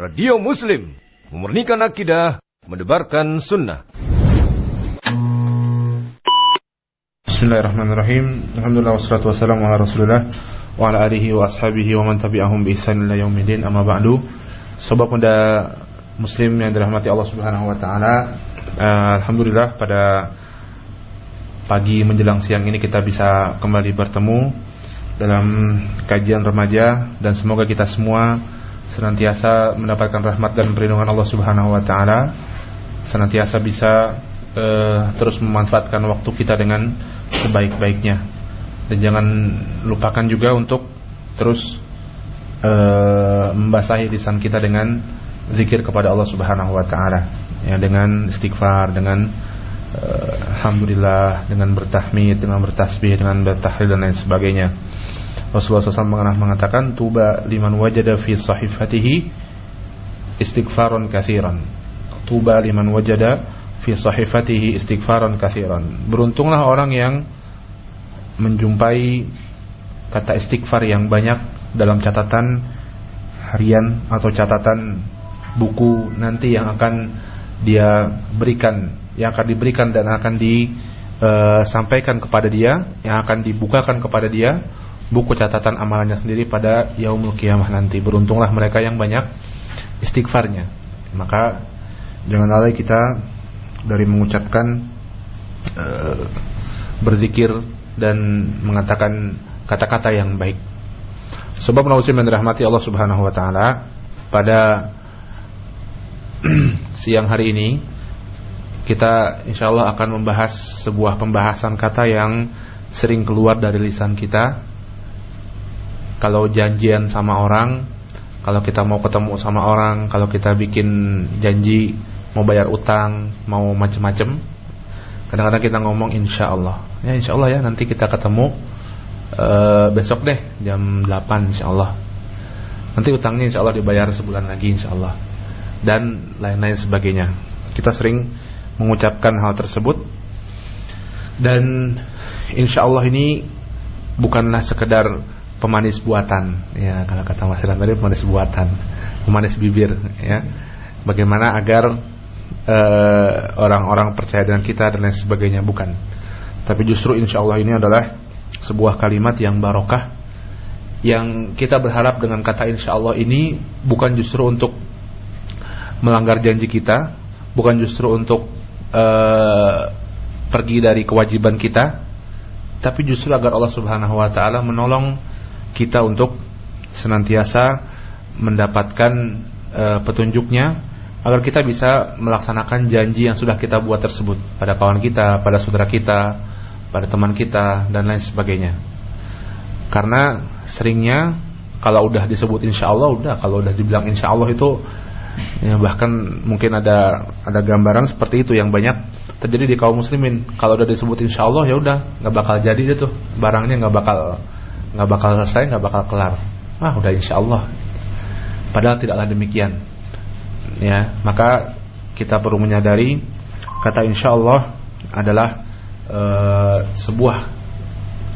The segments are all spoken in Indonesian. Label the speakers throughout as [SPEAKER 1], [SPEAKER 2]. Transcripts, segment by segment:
[SPEAKER 1] Radio Muslim, memurnikan akidah, mendebarkan sunnah.
[SPEAKER 2] Bismillahirrahmanirrahim. Alhamdulillah wassalatu wassalamu ala Rasulillah wa ala alihi wa ashabihi wa man tabi'ahum bi ihsan ila yaumil Amma ba'du. Sobat muda muslim yang dirahmati Allah Subhanahu wa taala, uh, alhamdulillah pada pagi menjelang siang ini kita bisa kembali bertemu dalam kajian remaja dan semoga kita semua senantiasa mendapatkan rahmat dan perlindungan Allah Subhanahu wa taala senantiasa bisa uh, terus memanfaatkan waktu kita dengan sebaik-baiknya. Dan jangan lupakan juga untuk terus uh, membasahi lisan kita dengan zikir kepada Allah Subhanahu wa taala ya dengan istighfar dengan uh, alhamdulillah dengan bertahmid dengan bertasbih dengan bertahlil dan lain sebagainya Rasulullah SAW pernah mengatakan tuba liman wajada fi sahifatihi istighfaron kathiran. Tuba liman wajada fi sahifatihi istighfaron kathiran. Beruntunglah orang yang menjumpai kata istighfar yang banyak dalam catatan harian atau catatan buku nanti yang akan dia berikan yang akan diberikan dan akan disampaikan kepada dia yang akan dibukakan kepada dia buku catatan amalannya sendiri pada yaumul kiamah nanti. Beruntunglah mereka yang banyak istighfarnya. Maka jangan lalai kita dari mengucapkan uh, berzikir dan mengatakan kata-kata yang baik. Sebab Nabi yang dirahmati Allah Subhanahu wa taala pada siang hari ini kita insyaallah akan membahas sebuah pembahasan kata yang sering keluar dari lisan kita kalau janjian sama orang, kalau kita mau ketemu sama orang, kalau kita bikin janji mau bayar utang, mau macem-macem, kadang-kadang kita ngomong insya Allah, ya insya Allah ya nanti kita ketemu uh, besok deh jam 8 insya Allah. Nanti utangnya insya Allah dibayar sebulan lagi insya Allah dan lain-lain sebagainya. Kita sering mengucapkan hal tersebut dan insya Allah ini bukanlah sekedar pemanis buatan. Ya kalau kata Mas Ilan tadi pemanis buatan. Pemanis bibir ya. Bagaimana agar eh, orang-orang uh, percaya dengan kita dan lain sebagainya? Bukan. Tapi justru insya Allah ini adalah sebuah kalimat yang barokah yang kita berharap dengan kata insya Allah ini bukan justru untuk melanggar janji kita bukan justru untuk uh, pergi dari kewajiban kita tapi justru agar Allah Subhanahu wa taala menolong kita untuk senantiasa mendapatkan e, petunjuknya agar kita bisa melaksanakan janji yang sudah kita buat tersebut pada kawan kita, pada saudara kita, pada teman kita dan lain sebagainya. Karena seringnya kalau udah disebut insya Allah udah kalau udah dibilang insya Allah itu ya bahkan mungkin ada ada gambaran seperti itu yang banyak terjadi di kaum muslimin. Kalau udah disebut insya Allah ya udah nggak bakal jadi itu barangnya nggak bakal nggak bakal selesai, nggak bakal kelar. Ah, udah insya Allah. Padahal tidaklah demikian. Ya, maka kita perlu menyadari kata insya Allah adalah e, sebuah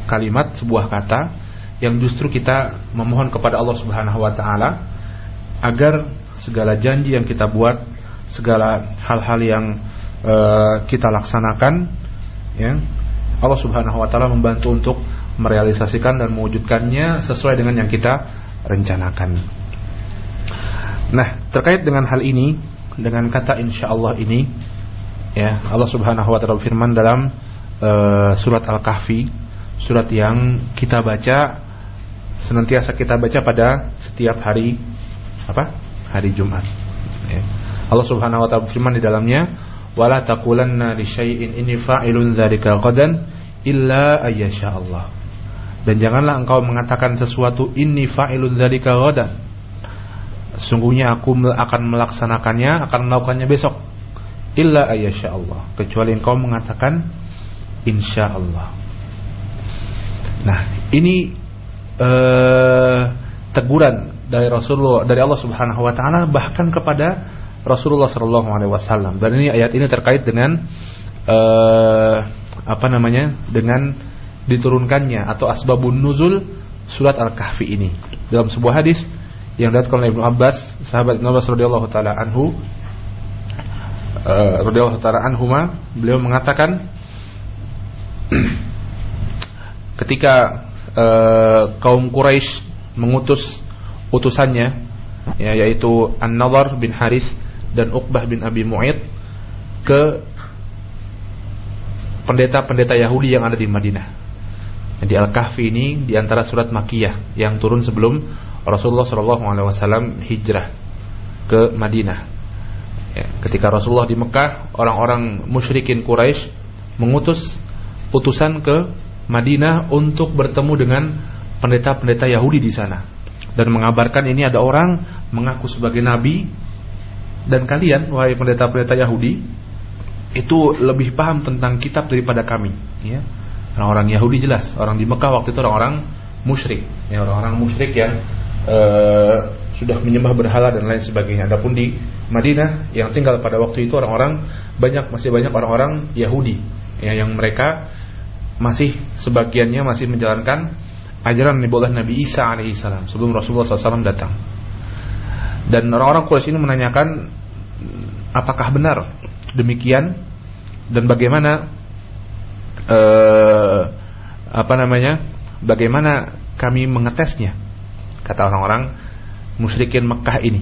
[SPEAKER 2] kalimat, sebuah kata yang justru kita memohon kepada Allah Subhanahu Wa Taala agar segala janji yang kita buat, segala hal-hal yang e, kita laksanakan, ya, Allah Subhanahu Wa Taala membantu untuk merealisasikan dan mewujudkannya sesuai dengan yang kita rencanakan. Nah, terkait dengan hal ini, dengan kata insya Allah ini, ya Allah Subhanahu Wa Taala firman dalam uh, surat Al-Kahfi, surat yang kita baca senantiasa kita baca pada setiap hari apa? Hari Jumat. Ya. Allah Subhanahu Wa Taala firman di dalamnya, "Wala taqulanna li syai'in inni fa'ilun dzalika qadan illa ayyasha Allah." Dan janganlah engkau mengatakan sesuatu ini fa'ilun dzalika ghadan. Sungguhnya aku akan melaksanakannya, akan melakukannya besok. Illa ayyasha Allah. Kecuali engkau mengatakan insyaallah. Nah, ini uh, teguran dari Rasulullah dari Allah Subhanahu wa taala bahkan kepada Rasulullah sallallahu alaihi wasallam. Dan ini ayat ini terkait dengan uh, apa namanya? dengan diturunkannya atau asbabun nuzul surat Al-Kahfi ini. Dalam sebuah hadis yang diriwayatkan oleh Ibnu Abbas, sahabat Ibnu Abbas radhiyallahu taala anhu uh, radhiyallahu taala anhuma, beliau mengatakan ketika uh, kaum Quraisy mengutus utusannya ya, yaitu An-Nadhr bin Haris dan Uqbah bin Abi Mu'id ke pendeta-pendeta Yahudi yang ada di Madinah. Di Al-Kahfi ini di antara surat Makiyah yang turun sebelum Rasulullah SAW hijrah ke Madinah. Ya, ketika Rasulullah di Mekah, orang-orang musyrikin Quraisy mengutus utusan ke Madinah untuk bertemu dengan pendeta-pendeta Yahudi di sana. Dan mengabarkan ini ada orang mengaku sebagai nabi. Dan kalian wahai pendeta-pendeta Yahudi itu lebih paham tentang kitab daripada kami ya orang-orang Yahudi jelas. Orang di Mekah waktu itu orang-orang musyrik. Ya orang-orang musyrik yang uh, sudah menyembah berhala dan lain sebagainya. Adapun di Madinah yang tinggal pada waktu itu orang-orang banyak masih banyak orang-orang Yahudi. Ya yang mereka masih sebagiannya masih menjalankan ajaran Nabi Nabi Isa alaihissalam sebelum Rasulullah SAW datang. Dan orang-orang Quraisy ini menanyakan apakah benar demikian? Dan bagaimana eh, apa namanya bagaimana kami mengetesnya kata orang-orang musyrikin Mekah ini.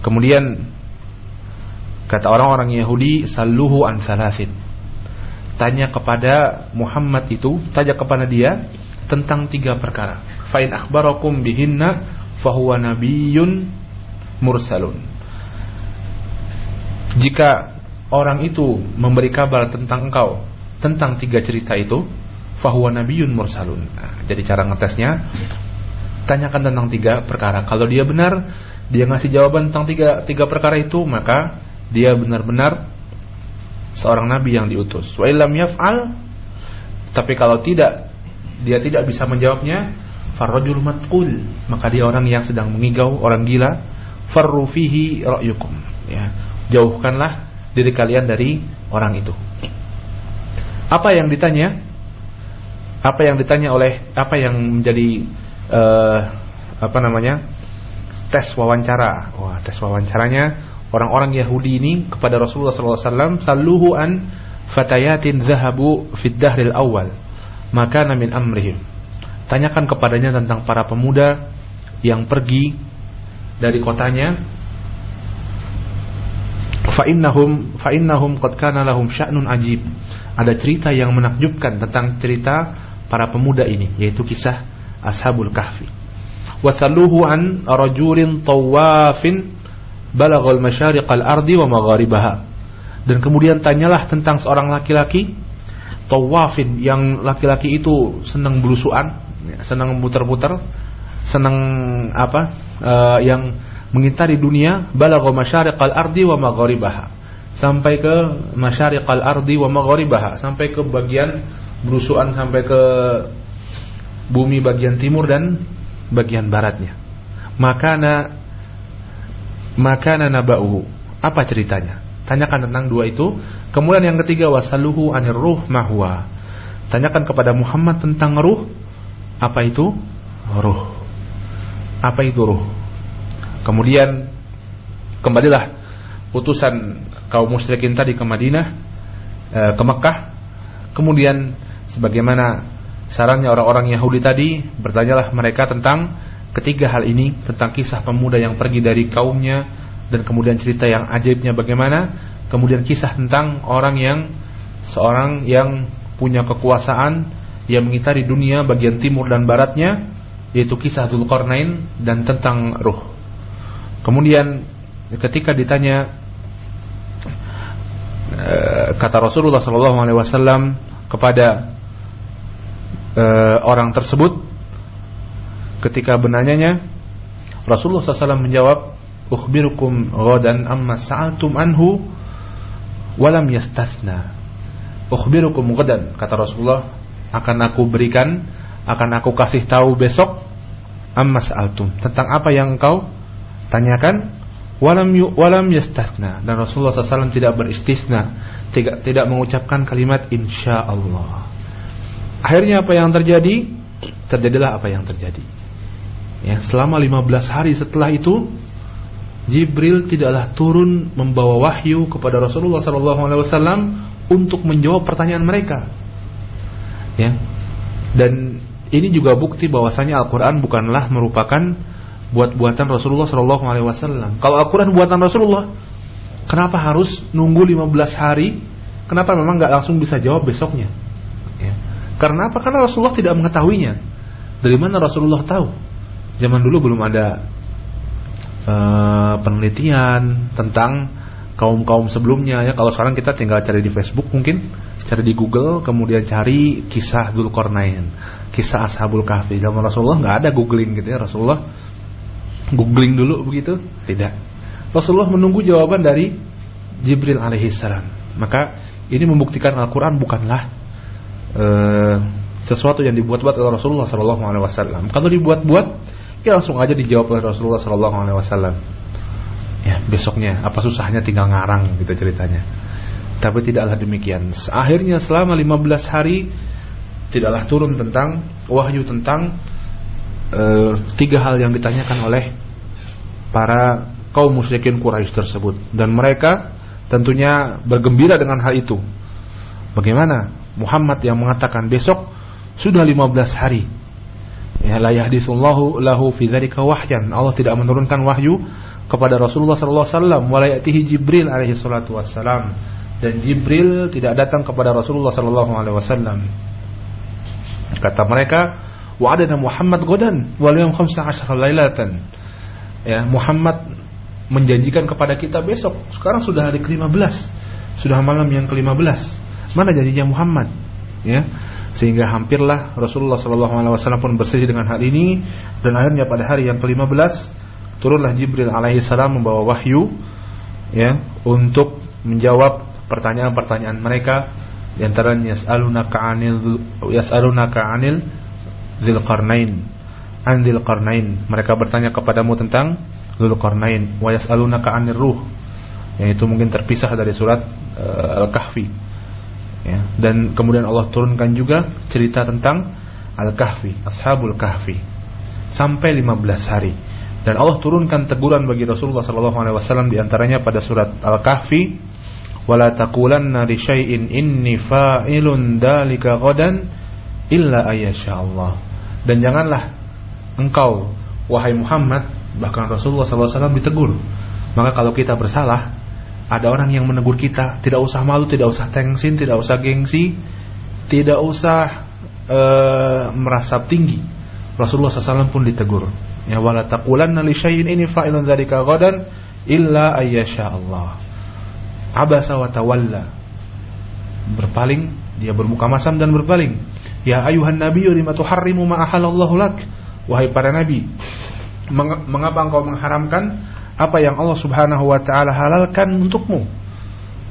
[SPEAKER 2] Kemudian kata orang-orang Yahudi salluhu an salasin. Tanya kepada Muhammad itu, tanya kepada dia tentang tiga perkara. Fa'in akhbarakum bihinna fahuwa nabiyyun mursalun. Jika orang itu memberi kabar tentang engkau tentang tiga cerita itu, fahuwa nabiyyun mursalun. Nah, jadi cara ngetesnya tanyakan tentang tiga perkara. Kalau dia benar, dia ngasih jawaban tentang tiga tiga perkara itu, maka dia benar-benar seorang nabi yang diutus. Wa illam yaf'al tapi kalau tidak dia tidak bisa menjawabnya, farrajul matqul, maka dia orang yang sedang mengigau, orang gila, farru fihi ra'yukum. Ya, jauhkanlah diri kalian dari orang itu. Apa yang ditanya? Apa yang ditanya oleh apa yang menjadi uh, apa namanya? tes wawancara. Wah, tes wawancaranya orang-orang Yahudi ini kepada Rasulullah SAW salluhu an fatayatin zahabu fid dahril awal maka namin amrihim. Tanyakan kepadanya tentang para pemuda yang pergi dari kotanya. Fa'innahum fa'innahum qad kana lahum sya'nun ajib. Ada cerita yang menakjubkan tentang cerita para pemuda ini, yaitu kisah Ashabul Kahfi. Wasalluhu an rajulin tawafin balaghal masyariqal ardi wa magharibaha. Dan kemudian tanyalah tentang seorang laki-laki tawafin yang laki-laki itu senang belusuan, senang muter-muter, senang apa? Uh, yang mengitari dunia, balagha masyariqal ardi wa magharibaha. Sampai ke masyariqal ardi wa magharibaha, sampai ke bagian belusuan sampai ke bumi bagian timur dan bagian baratnya. Makana makana naba'uhu. Apa ceritanya? Tanyakan tentang dua itu. Kemudian yang ketiga wasaluhu anir ruh mahwa. Tanyakan kepada Muhammad tentang ruh. Apa itu? Ruh. Apa itu ruh? Kemudian kembalilah utusan kaum musyrikin tadi ke Madinah, eh, ke Mekah. Kemudian sebagaimana sarannya orang-orang Yahudi tadi, bertanyalah mereka tentang ketiga hal ini, tentang kisah pemuda yang pergi dari kaumnya dan kemudian cerita yang ajaibnya bagaimana, kemudian kisah tentang orang yang seorang yang punya kekuasaan yang mengitari dunia bagian timur dan baratnya yaitu kisah Zulkarnain dan tentang ruh. Kemudian ketika ditanya eh, kata Rasulullah SAW kepada uh, orang tersebut ketika benanyanya Rasulullah SAW menjawab ukhbirukum ghadan amma sa'altum anhu walam yastasna ukhbirukum ghadan kata Rasulullah akan aku berikan akan aku kasih tahu besok amma sa'altum. Tentang apa yang engkau tanyakan walam yu, walam yastasna dan Rasulullah SAW tidak beristisna. Tidak tidak mengucapkan kalimat insyaallah. Akhirnya apa yang terjadi? Terjadilah apa yang terjadi. Ya, selama 15 hari setelah itu Jibril tidaklah turun membawa wahyu kepada Rasulullah SAW untuk menjawab pertanyaan mereka. Ya. Dan ini juga bukti bahwasanya Al-Qur'an bukanlah merupakan buat-buatan Rasulullah SAW. Kalau Al-Qur'an buatan Rasulullah, kenapa harus nunggu 15 hari? Kenapa memang nggak langsung bisa jawab besoknya? Ya. Karena apa? Karena Rasulullah tidak mengetahuinya. Dari mana Rasulullah tahu? Zaman dulu belum ada uh, penelitian tentang kaum-kaum sebelumnya ya. Kalau sekarang kita tinggal cari di Facebook mungkin, cari di Google, kemudian cari kisah Dzulqarnain, kisah Ashabul Kahfi. Zaman Rasulullah nggak ada googling gitu ya. Rasulullah googling dulu begitu? Tidak. Rasulullah menunggu jawaban dari Jibril alaihissalam. Maka ini membuktikan Al-Qur'an bukanlah uh, sesuatu yang dibuat-buat oleh Rasulullah sallallahu alaihi wasallam. Kalau dibuat-buat, ya langsung aja dijawab oleh Rasulullah sallallahu alaihi wasallam. Ya, besoknya apa susahnya tinggal ngarang gitu ceritanya. Tapi tidaklah demikian. Akhirnya selama 15 hari tidaklah turun tentang wahyu tentang uh, tiga hal yang ditanyakan oleh para kaum musyrikin Quraisy tersebut dan mereka tentunya bergembira dengan hal itu. Bagaimana Muhammad yang mengatakan besok sudah 15 hari. Ya la yahdisullahu lahu fi dzalika wahyan. Allah tidak menurunkan wahyu kepada Rasulullah sallallahu alaihi wasallam wa Jibril alaihi salatu wassalam dan Jibril tidak datang kepada Rasulullah sallallahu alaihi wasallam. Kata mereka, "Wa'adana Muhammad godan wal yawm 15 lailatan." Ya, Muhammad menjanjikan kepada kita besok. Sekarang sudah hari ke-15. Sudah malam yang ke-15. Mana janjinya Muhammad? Ya. Sehingga hampirlah Rasulullah wasallam pun bersedih dengan hal ini dan akhirnya pada hari yang ke-15 turunlah Jibril alaihi salam membawa wahyu ya untuk menjawab pertanyaan-pertanyaan mereka di antaranya yas'alunaka 'anil yas'alunaka 'anil Dzulqarnain. An Dzulqarnain. Mereka bertanya kepadamu tentang Dzulqarnain. Wa yas'alunaka 'anir ruh. Yaitu mungkin terpisah dari surat uh, Al-Kahfi. Ya. Dan kemudian Allah turunkan juga cerita tentang Al-Kahfi Ashabul Kahfi. Sampai 15 hari. Dan Allah turunkan teguran bagi Rasulullah sallallahu alaihi wasallam di antaranya pada surat Al-Kahfi wala taqulanna li syai'in inni fa'ilun dalika ghadan illa ayyasha Allah. Dan janganlah engkau wahai Muhammad bahkan Rasulullah wasallam ditegur. Maka kalau kita bersalah ada orang yang menegur kita, tidak usah malu, tidak usah tengsin, tidak usah gengsi, tidak usah uh, merasa tinggi. Rasulullah SAW pun ditegur. Ya wala taqulanna li syai'in ini fa'ilun dzalika ghadan illa ayyasha Allah. Abasa wa tawalla. Berpaling, dia bermuka masam dan berpaling. Ya ayuhan nabiyyu lima tuharrimu ma ahallallahu lak? Wahai para nabi, mengapa engkau mengharamkan apa yang Allah Subhanahu wa taala halalkan untukmu?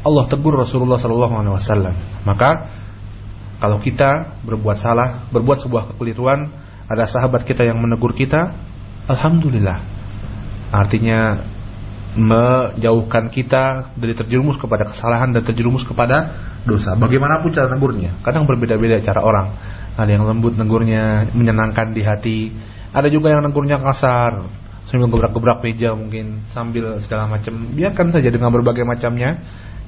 [SPEAKER 2] Allah tegur Rasulullah sallallahu alaihi wasallam. Maka kalau kita berbuat salah, berbuat sebuah kekeliruan, ada sahabat kita yang menegur kita, Alhamdulillah Artinya Menjauhkan kita Dari terjerumus kepada kesalahan Dan terjerumus kepada dosa. Bagaimanapun cara negurnya. Kadang berbeda-beda cara orang. Ada yang lembut negurnya Menyenangkan di hati. Ada juga yang negurnya kasar Sambil gebrak-gebrak meja mungkin Sambil segala macam. Biarkan saja dengan berbagai macamnya.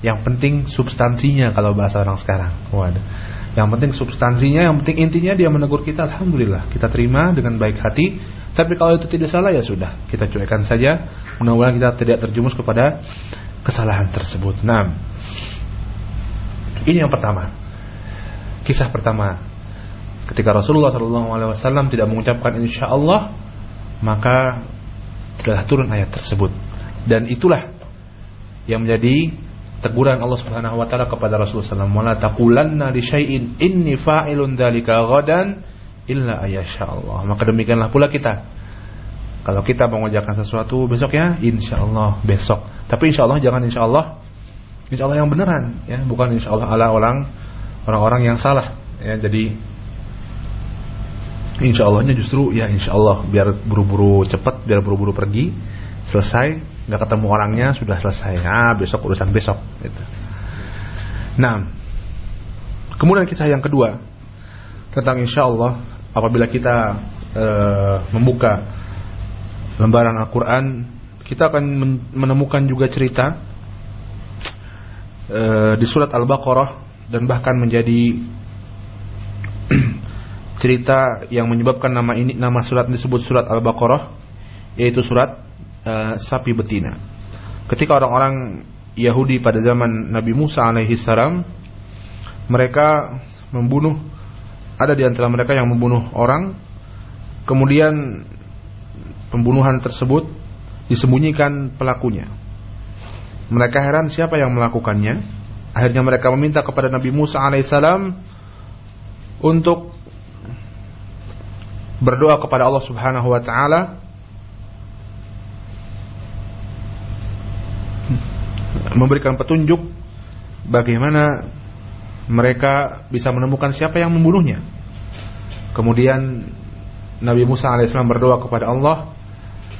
[SPEAKER 2] Yang penting substansinya Kalau bahasa orang sekarang. Waduh. Yang penting substansinya, yang penting intinya dia menegur kita, alhamdulillah. Kita terima dengan baik hati. Tapi kalau itu tidak salah ya sudah, kita cuekkan saja. Mudah-mudahan kita tidak terjumus kepada kesalahan tersebut. Nah, ini yang pertama. Kisah pertama. Ketika Rasulullah SAW tidak mengucapkan insya Allah, maka telah turun ayat tersebut. Dan itulah yang menjadi teguran Allah Subhanahu wa taala kepada Rasulullah SAW. "Wala taqulanna li syai'in inni fa'ilun dzalika ghadan illa ayasha Allah. Maka demikianlah pula kita. Kalau kita mengerjakan sesuatu besok ya, insya Allah besok. Tapi insya Allah jangan insya Allah, insya Allah yang beneran, ya, bukan insya Allah ala orang orang-orang yang salah. Ya, jadi insya Allahnya justru ya insya Allah biar buru-buru cepat, biar buru-buru pergi, selesai, nggak ketemu orangnya sudah selesai. Ah besok urusan besok. Gitu. Nah, kemudian kisah yang kedua tentang insya Allah apabila kita e, membuka lembaran Al-Qur'an kita akan menemukan juga cerita uh, di surat Al-Baqarah dan bahkan menjadi cerita yang menyebabkan nama ini nama surat disebut surat Al-Baqarah yaitu surat uh, sapi betina. Ketika orang-orang Yahudi pada zaman Nabi Musa alaihi salam mereka membunuh ada di antara mereka yang membunuh orang kemudian pembunuhan tersebut disembunyikan pelakunya. Mereka heran siapa yang melakukannya. Akhirnya mereka meminta kepada Nabi Musa alaihissalam untuk berdoa kepada Allah Subhanahu wa taala memberikan petunjuk bagaimana mereka bisa menemukan siapa yang membunuhnya. Kemudian Nabi Musa alaihissalam berdoa kepada Allah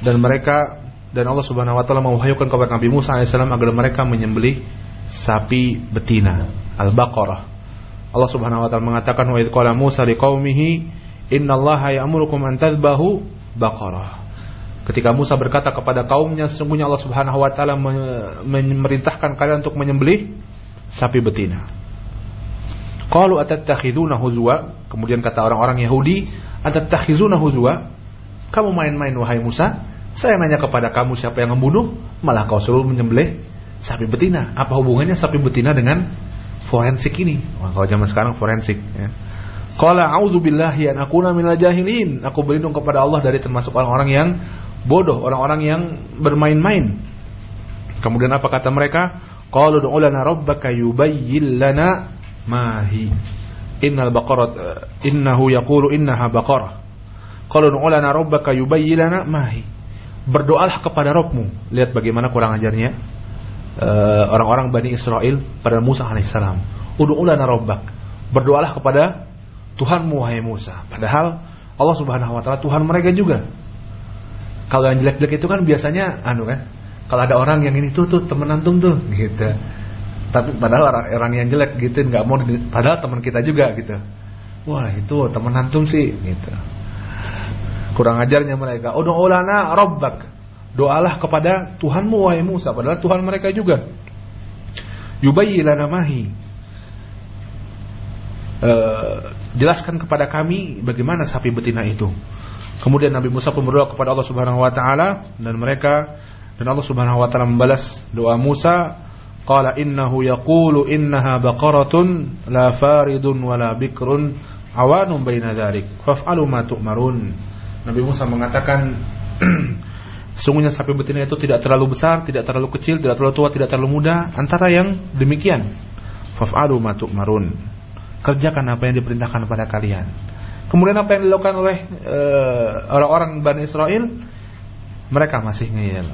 [SPEAKER 2] dan mereka dan Allah Subhanahu wa taala mewahyukan kepada Nabi Musa alaihissalam agar mereka menyembelih sapi betina Al-Baqarah. Allah Subhanahu wa taala mengatakan wa idz qala Musa liqaumihi innallaha ya'murukum an tadhbahu baqarah. Ketika Musa berkata kepada kaumnya sesungguhnya Allah Subhanahu wa taala memerintahkan kalian untuk menyembelih sapi betina. Qalu atattakhiduna huzwa? Kemudian kata orang-orang Yahudi, atattakhizuna huzwa? Kamu main-main wahai Musa? Saya nanya kepada kamu siapa yang membunuh, malah kau suruh menyembelih sapi betina. Apa hubungannya sapi betina dengan forensik ini? Wah, kalau zaman sekarang forensik ya. Qala a'udzu billahi an akuna minal jahilin. Aku berlindung kepada Allah dari termasuk orang-orang yang bodoh, orang-orang yang bermain-main. Kemudian apa kata mereka? Qalu ud'u lana rabbaka yubayyin lana mahi. Innal baqarat innahu yaqulu innaha baqarah. Qalu ud'u lana rabbaka yubayyin lana mahi. Berdoalah kepada Rabbmu. Lihat bagaimana kurang ajarnya uh, orang-orang Bani Israel pada Musa alaihissalam. Ud'u lana rabbak. Berdoalah kepada Tuhanmu wahai Musa. Padahal Allah Subhanahu wa taala Tuhan mereka juga. Kalau yang jelek-jelek itu kan biasanya anu kan. Kalau ada orang yang ini tuh tuh temen antum tuh gitu. Tapi padahal orang, orang yang jelek gitu nggak mau padahal teman kita juga gitu. Wah, itu teman antum sih gitu. Kurang ajarnya mereka. Ud'u lana rabbak. Doalah kepada Tuhanmu wahai Musa padahal Tuhan mereka juga. Yubayyi lana mahi. Uh, jelaskan kepada kami bagaimana sapi betina itu. Kemudian Nabi Musa pun berdoa kepada Allah Subhanahu wa taala dan mereka dan Allah Subhanahu wa taala membalas doa Musa, qala innahu yaqulu innaha baqaratun la faridun wala bikrun awanun baina dzalik faf'alu ma tu'marun. Nabi Musa mengatakan Sungguhnya sapi betina itu tidak terlalu besar, tidak terlalu kecil, tidak terlalu tua, tidak terlalu muda, antara yang demikian. Faf'alu ma tu'marun. Kerjakan apa yang diperintahkan kepada kalian. Kemudian apa yang dilakukan oleh orang-orang uh, Bani Israel? Mereka masih ngeyel.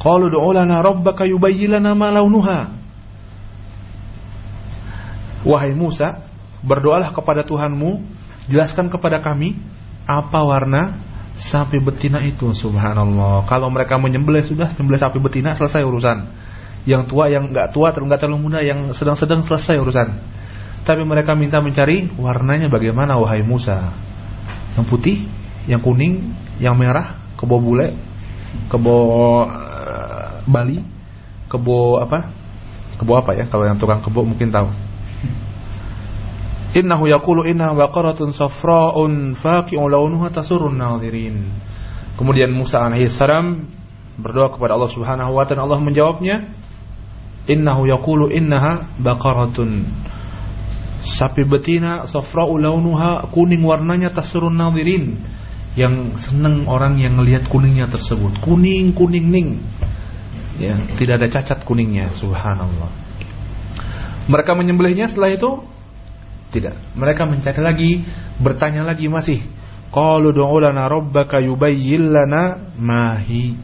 [SPEAKER 2] Qalu du'u lana rabbaka yubayyin lana ma launuha. Wahai Musa, berdoalah kepada Tuhanmu, jelaskan kepada kami apa warna sapi betina itu. Subhanallah. Kalau mereka menyembelih sudah menyembelih sapi betina selesai urusan. Yang tua, yang enggak tua, enggak terlalu muda, yang sedang-sedang selesai urusan. Tapi mereka minta mencari warnanya bagaimana wahai Musa. Yang putih, yang kuning, yang merah, kebo bule, kebo uh, Bali, kebo apa? Kebo apa ya? Kalau yang tukang kebo mungkin tahu. Innahu yaqulu inna baqaratun safra'un faqi'un launuha tasurrun nadhirin. Kemudian Musa alaihissalam berdoa kepada Allah Subhanahu wa taala. Allah menjawabnya innahu yaqulu innaha baqaratun. Sapi betina safra'u launuha kuning warnanya tasurun nadirin yang senang orang yang melihat kuningnya tersebut. Kuning kuning ning. Ya tidak ada cacat kuningnya subhanallah. Mereka menyembelihnya setelah itu tidak mereka mencari lagi bertanya lagi masih qalu du'u lana rabbaka yubayyin lana mahi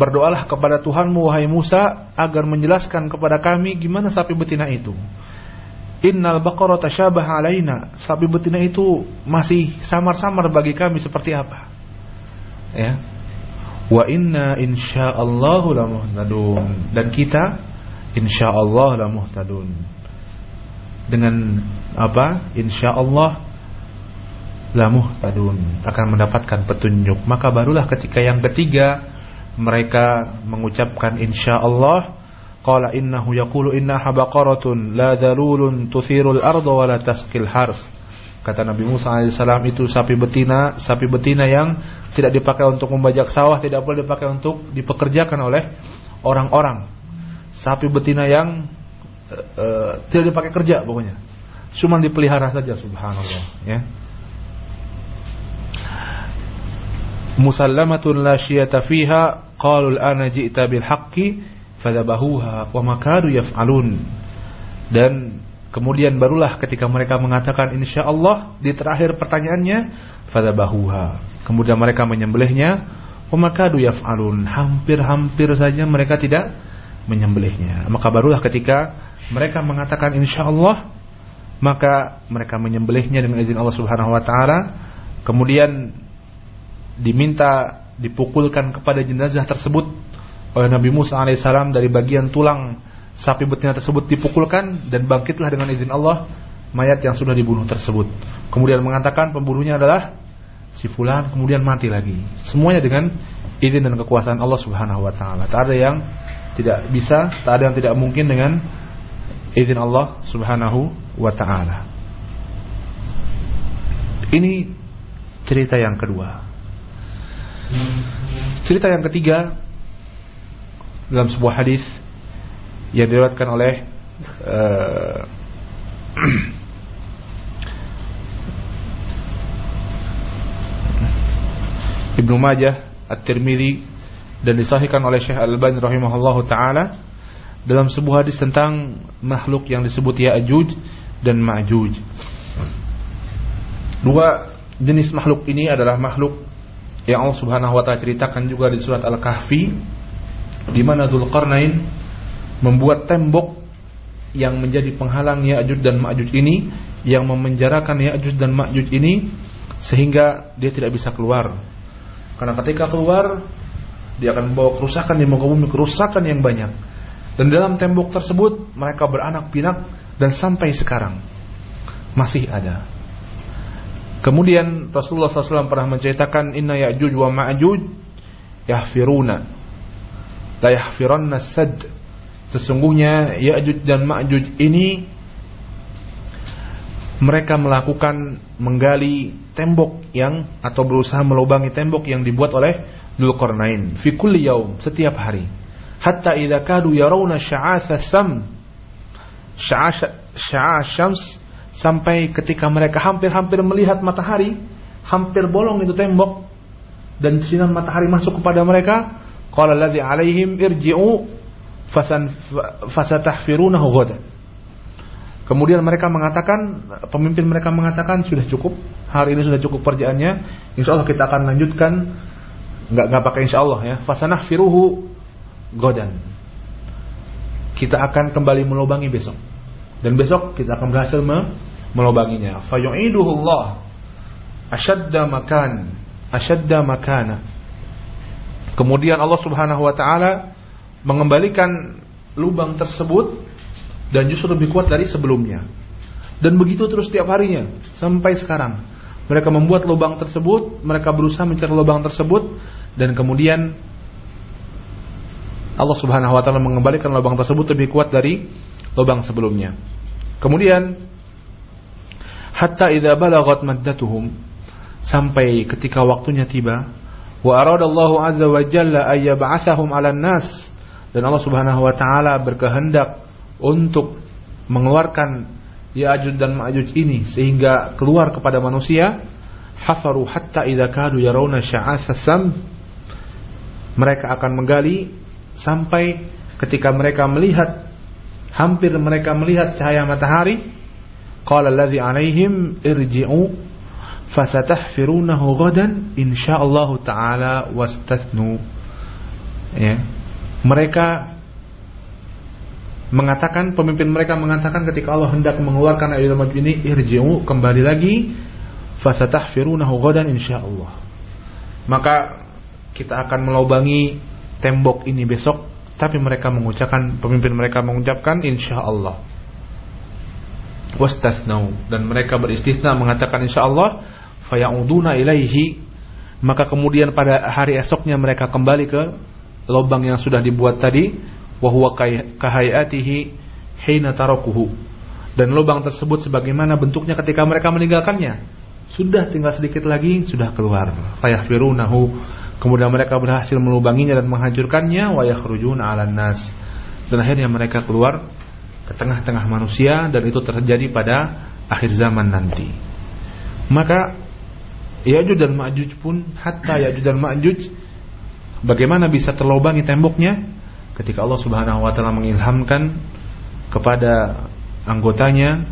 [SPEAKER 2] berdoalah kepada Tuhanmu wahai Musa agar menjelaskan kepada kami gimana sapi betina itu Innal baqara tashabaha alaina. Sapi betina itu masih samar-samar bagi kami seperti apa? Ya. Wa inna insyaallah la muhtadun. Dan kita insyaallah la muhtadun. Dengan apa? Insyaallah la muhtadun akan mendapatkan petunjuk. Maka barulah ketika yang ketiga mereka mengucapkan insyaallah qala innahu yaqulu innaha baqaratun la dalulun tuthirul arda wa la tasqil hars kata Nabi Musa alaihissalam itu sapi betina sapi betina yang tidak dipakai untuk membajak sawah tidak boleh dipakai untuk dipekerjakan oleh orang-orang. Sapi betina yang uh, uh, tidak dipakai kerja pokoknya. Cuma dipelihara saja subhanallah ya. Musallamatun la syiyata fiha qalu al-ana ji'ta bil haqqi fadabahuha wa makadu yaf'alun. Dan kemudian barulah ketika mereka mengatakan insyaallah di terakhir pertanyaannya fadabahuha kemudian mereka menyembelihnya wa makadu yaf'alun. Hampir-hampir saja mereka tidak menyembelihnya maka barulah ketika mereka mengatakan insyaallah maka mereka menyembelihnya dengan izin Allah Subhanahu wa taala kemudian diminta dipukulkan kepada jenazah tersebut oleh Nabi Musa alaihissalam dari bagian tulang sapi betina tersebut dipukulkan dan bangkitlah dengan izin Allah mayat yang sudah dibunuh tersebut. Kemudian mengatakan pembunuhnya adalah si fulan, kemudian mati lagi. Semuanya dengan izin dan kekuasaan Allah Subhanahu wa taala. Tak ada yang tidak bisa, tak ada yang tidak mungkin dengan izin Allah Subhanahu wa taala. Ini cerita yang kedua. Cerita yang ketiga dalam sebuah hadis yang diriwayatkan oleh uh, Ibnu Majah, At-Tirmidzi dan disahihkan oleh Syekh Al-Albani rahimahullahu taala dalam sebuah hadis tentang makhluk yang disebut Ya'juj dan Ma'juj. Dua jenis makhluk ini adalah makhluk yang Allah Subhanahu wa taala ceritakan juga di surat Al-Kahfi di mana Dzulqarnain membuat tembok yang menjadi penghalang Ya'juj dan Ma'juj ini yang memenjarakan Ya'juj dan Ma'juj ini sehingga dia tidak bisa keluar. Karena ketika keluar dia akan membawa kerusakan di muka bumi, kerusakan yang banyak. Dan dalam tembok tersebut mereka beranak pinak dan sampai sekarang masih ada. Kemudian Rasulullah SAW pernah menceritakan Inna Ya'juj wa Ma'juj Yahfiruna La yahfiranna sad Sesungguhnya Ya'juj dan Ma'juj ini Mereka melakukan Menggali tembok yang Atau berusaha melubangi tembok yang dibuat oleh Dzulqarnain Fi kulli yaum Setiap hari Hatta idha kadu yarawna sya'atha sam Sya'ath syams sampai ketika mereka hampir-hampir melihat matahari, hampir bolong itu tembok dan sinar matahari masuk kepada mereka, qala alladhi alaihim irji'u fasan fasatahfirunahu ghadan. Kemudian mereka mengatakan, pemimpin mereka mengatakan sudah cukup, hari ini sudah cukup kerjaannya, insya Allah kita akan lanjutkan, nggak nggak pakai insya Allah ya, fasanahfiruhu godan. Kita akan kembali melubangi besok. Dan besok kita akan berhasil melobanginya. Fayu'iduhullah asyadda makan, asyadda makana. Kemudian Allah Subhanahu wa taala mengembalikan lubang tersebut dan justru lebih kuat dari sebelumnya. Dan begitu terus setiap harinya sampai sekarang. Mereka membuat lubang tersebut, mereka berusaha mencari lubang tersebut dan kemudian Allah Subhanahu wa taala mengembalikan lubang tersebut lebih kuat dari lubang sebelumnya. Kemudian hatta idza maddatuhum sampai ketika waktunya tiba wa aradallahu azza wa jalla ay nas dan Allah Subhanahu wa taala berkehendak untuk mengeluarkan Ya'juj dan Ma'juj ini sehingga keluar kepada manusia hafaru hatta idza kadu yarawna sya'atha sam. Mereka akan menggali sampai ketika mereka melihat hampir mereka melihat cahaya matahari qala alladhi alaihim irji'u fasatahfirunahu ghadan insyaallah taala wastathnu ya. Mereka mengatakan pemimpin mereka mengatakan ketika Allah hendak mengeluarkan ayat maju ini irji'u kembali lagi fasatahfirunahu ghadan insyaallah. Maka kita akan melobangi tembok ini besok tapi mereka mengucapkan pemimpin mereka mengucapkan insyaallah. Wastasnau. Dan mereka beristisna mengatakan insyaallah faya'uduna ilaihi. Maka kemudian pada hari esoknya mereka kembali ke lubang yang sudah dibuat tadi wa huwa kahayatihi hina tarakuhu. Dan lubang tersebut sebagaimana bentuknya ketika mereka meninggalkannya. Sudah tinggal sedikit lagi sudah keluar. Fayahfirunahu. Kemudian mereka berhasil melubanginya dan menghancurkannya. Wa yakhrujuna 'alan nas. Dan akhirnya mereka keluar ke tengah-tengah manusia dan itu terjadi pada akhir zaman nanti. Maka Ya'juj dan Ma'juj pun hatta Ya'juj dan Ma'juj bagaimana bisa terlobangi temboknya ketika Allah Subhanahu wa taala mengilhamkan kepada anggotanya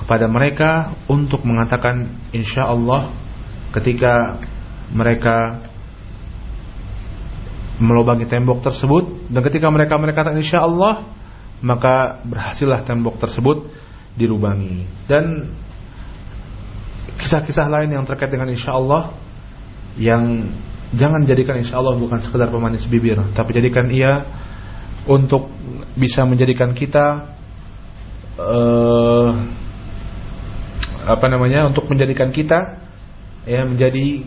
[SPEAKER 2] kepada mereka untuk mengatakan insya Allah ketika mereka melobangi tembok tersebut dan ketika mereka mereka insya Allah maka berhasillah tembok tersebut dilubangi. Dan kisah-kisah lain yang terkait dengan insya Allah yang jangan jadikan insya Allah bukan sekedar pemanis bibir tapi jadikan ia untuk bisa menjadikan kita uh, apa namanya untuk menjadikan kita ya menjadi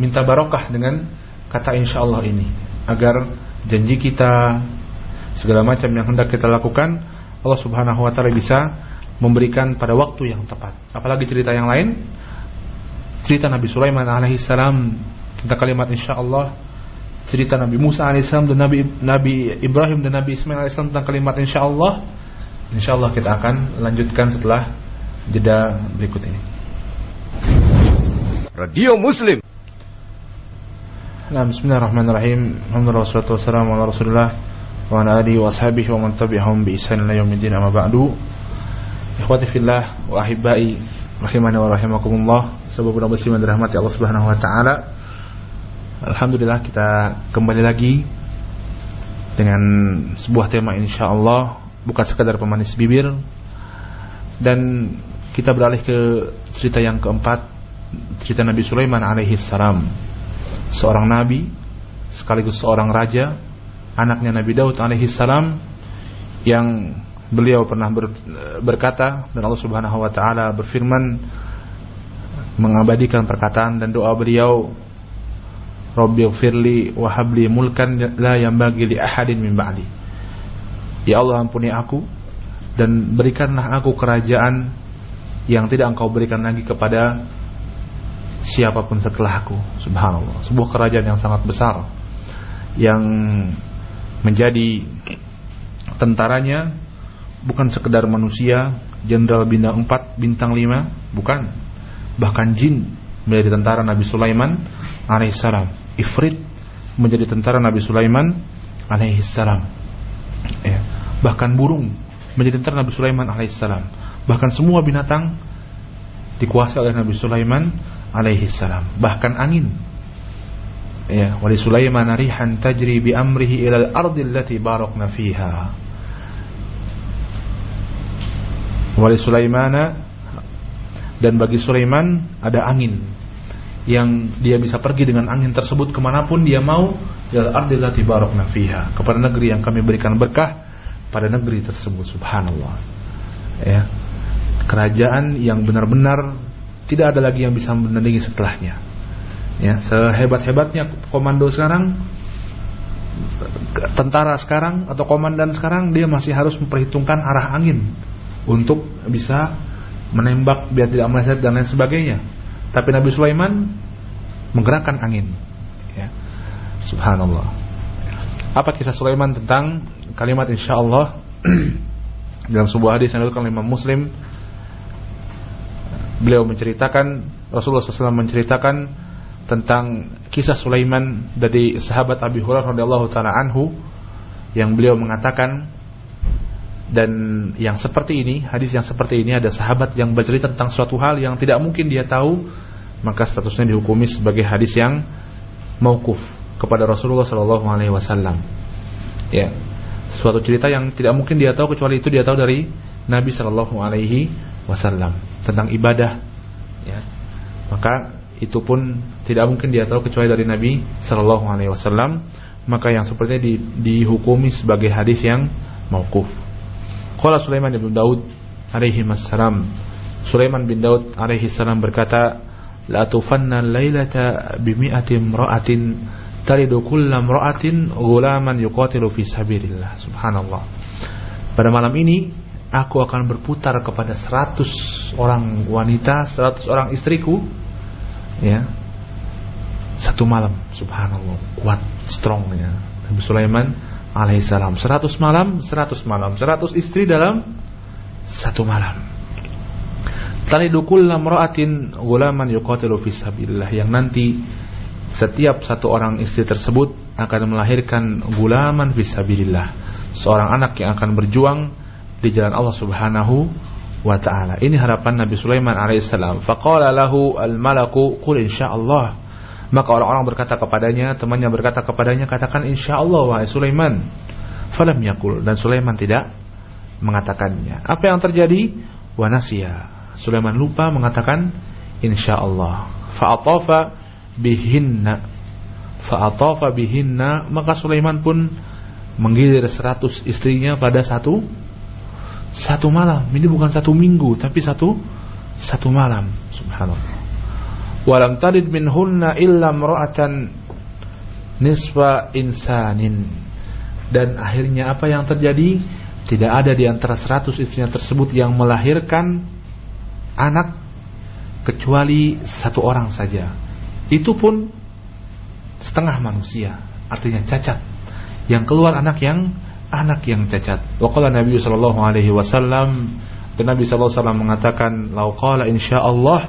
[SPEAKER 2] minta barokah dengan kata insya Allah ini agar janji kita segala macam yang hendak kita lakukan Allah Subhanahu wa taala bisa memberikan pada waktu yang tepat. Apalagi cerita yang lain, cerita Nabi Sulaiman alaihissalam tentang kalimat insya Allah, cerita Nabi Musa alaihissalam dan Nabi Nabi Ibrahim dan Nabi Ismail alaihissalam tentang kalimat insya Allah. Insya Allah kita akan lanjutkan setelah jeda berikut ini.
[SPEAKER 1] Radio Muslim.
[SPEAKER 2] Nah, bismillahirrahmanirrahim. Alhamdulillah wassalatu wassalamu ala Rasulillah wa ala alihi wa ashabihi wa man tabi'ahum bi ihsan ila yaumil amma ba'du. Ikhwati fillah wa ahibai rahimani wa rahimakumullah. Semoga muslimin dirahmati Allah Subhanahu wa taala. Alhamdulillah kita kembali lagi dengan sebuah tema insyaallah bukan sekadar pemanis bibir. Dan kita beralih ke cerita yang keempat cerita Nabi Sulaiman alaihi salam. Seorang nabi sekaligus seorang raja anaknya Nabi Daud alaihi salam yang beliau pernah ber, berkata dan Allah Subhanahu wa taala berfirman mengabadikan perkataan dan doa beliau Rabbighfirli wa habli mulkan la yanbaghi li ahadin min ba'di Ya Allah ampuni aku dan berikanlah aku kerajaan yang tidak engkau berikan lagi kepada siapa pun setelah aku subhanallah sebuah kerajaan yang sangat besar yang menjadi tentaranya bukan sekedar manusia, jenderal bintang 4, bintang 5, bukan. Bahkan jin menjadi tentara Nabi Sulaiman alaihissalam. Ifrit menjadi tentara Nabi Sulaiman alaihissalam. Ya. Bahkan burung menjadi tentara Nabi Sulaiman alaihissalam. Bahkan semua binatang dikuasai oleh Nabi Sulaiman alaihissalam. Bahkan angin. Ya, wali Sulaiman rihan tajri bi amrihi ila al-ardi allati barakna fiha. Wali Sulaimana dan bagi Sulaiman ada angin yang dia bisa pergi dengan angin tersebut ke mana pun dia mau barakna fiha kepada negeri yang kami berikan berkah pada negeri tersebut subhanallah. Ya. Kerajaan yang benar-benar tidak ada lagi yang bisa menandingi setelahnya. Ya sehebat-hebatnya komando sekarang tentara sekarang atau komandan sekarang dia masih harus memperhitungkan arah angin untuk bisa menembak biar tidak meleset dan lain sebagainya. Tapi Nabi Sulaiman menggerakkan angin. Ya. Subhanallah. Apa kisah Sulaiman tentang kalimat insya Allah dalam sebuah hadis yang dilakukan Imam Muslim beliau menceritakan Rasulullah SAW menceritakan tentang kisah Sulaiman dari sahabat Abi Hurairah radhiyallahu taala anhu yang beliau mengatakan dan yang seperti ini, hadis yang seperti ini ada sahabat yang bercerita tentang suatu hal yang tidak mungkin dia tahu, maka statusnya dihukumi sebagai hadis yang mauquf kepada Rasulullah sallallahu alaihi wasallam. Ya. Suatu cerita yang tidak mungkin dia tahu kecuali itu dia tahu dari Nabi sallallahu alaihi wasallam tentang ibadah ya. Maka itu pun tidak mungkin dia tahu kecuali dari Nabi sallallahu alaihi wasallam, maka yang sepertinya di, dihukumi sebagai hadis yang mauquf. Qala Sulaiman bin Daud alaihi salam Sulaiman bin Daud alaihi salam berkata la tufanna lailata bimi'ati imra'atin talidu kulla imra'atin ghulaman yuqatilu fi sabilillah subhanallah pada malam ini aku akan berputar kepada 100 orang wanita 100 orang istriku ya. Satu malam subhanallah kuat strong ya. Nabi Sulaiman alaihissalam 100 malam 100 malam 100 istri dalam satu malam talidu mar'atin gulaman yuqatilu fi sabilillah yang nanti setiap satu orang istri tersebut akan melahirkan gulaman fi sabilillah seorang anak yang akan berjuang di jalan Allah Subhanahu wa taala. Ini harapan Nabi Sulaiman alaihissalam. Faqala lahu al-malaku qul insyaallah. Maka orang-orang berkata kepadanya, temannya berkata kepadanya, katakan insyaallah wahai Sulaiman. Falam yakul dan Sulaiman tidak mengatakannya. Apa yang terjadi? Wa nasiya. Sulaiman lupa mengatakan insyaallah. Fa'atafa bihinna. Fa'atafa bihinna, maka Sulaiman pun menggilir seratus istrinya pada satu satu malam. Ini bukan satu minggu, tapi satu satu malam. Subhanallah. Walam tadid minhunna illa mra'atan nisfa insanin. Dan akhirnya apa yang terjadi? Tidak ada di antara seratus istrinya tersebut yang melahirkan anak kecuali satu orang saja. Itu pun setengah manusia, artinya cacat. Yang keluar anak yang anak yang cacat. Waqala Nabi sallallahu alaihi wasallam dan Nabi sallallahu alaihi wasallam mengatakan, "Lau qala insyaallah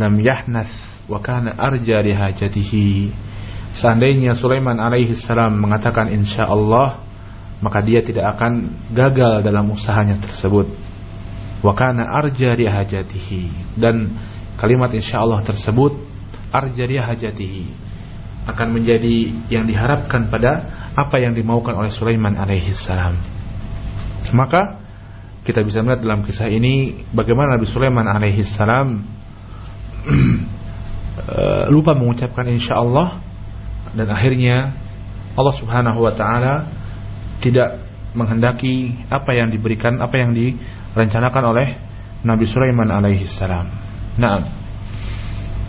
[SPEAKER 2] lam yahnath wa kana arja li hajatihi." Seandainya Sulaiman alaihi salam mengatakan insyaallah, maka dia tidak akan gagal dalam usahanya tersebut. Wa kana hajatihi dan kalimat insyaallah tersebut arja hajatihi akan menjadi yang diharapkan pada apa yang dimaukan oleh Sulaiman alaihi salam. Maka kita bisa melihat dalam kisah ini bagaimana Nabi Sulaiman alaihi salam eh, lupa mengucapkan insyaallah dan akhirnya Allah Subhanahu wa taala tidak menghendaki apa yang diberikan apa yang direncanakan oleh Nabi Sulaiman alaihi salam. Nah,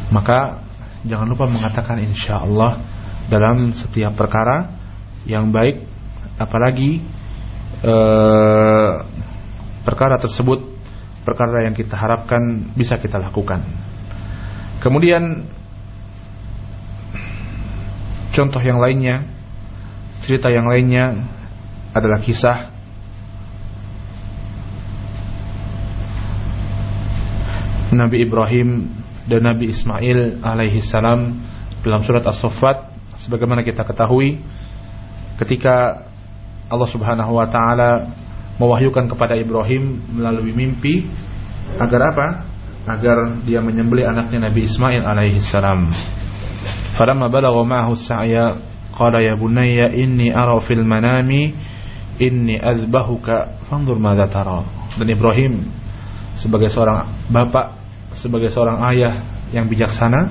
[SPEAKER 2] maka jangan lupa mengatakan insya Allah dalam setiap perkara yang baik apalagi eh, perkara tersebut perkara yang kita harapkan bisa kita lakukan kemudian contoh yang lainnya cerita yang lainnya adalah kisah Nabi Ibrahim dan Nabi Ismail alaihi salam dalam surat As-Saffat sebagaimana kita ketahui ketika Allah Subhanahu wa taala mewahyukan kepada Ibrahim melalui mimpi agar apa? Agar dia menyembelih anaknya Nabi Ismail alaihi salam. Falamma balagha ma'ahu as-sa'ya qala ya bunayya inni ara fil manami inni azbahuka fanzur madza tara. Dan Ibrahim sebagai seorang bapak sebagai seorang ayah yang bijaksana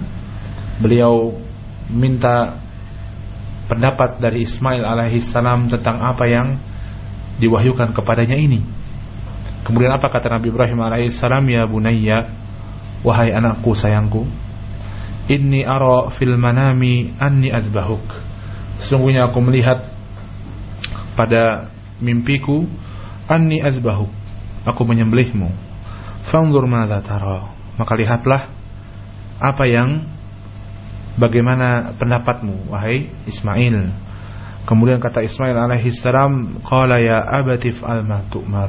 [SPEAKER 2] beliau minta pendapat dari Ismail alaihi salam tentang apa yang diwahyukan kepadanya ini. Kemudian apa kata Nabi Ibrahim alaihi salam ya bunayya wahai anakku sayangku inni ara fil manami anni azbahuk sesungguhnya aku melihat pada mimpiku anni azbahuk aku menyembelihmu. Fanzur madza tara. Maka lihatlah apa yang bagaimana pendapatmu wahai Ismail. Kemudian kata Ismail alaihi salam qala ya abati if'al ma tu'mar.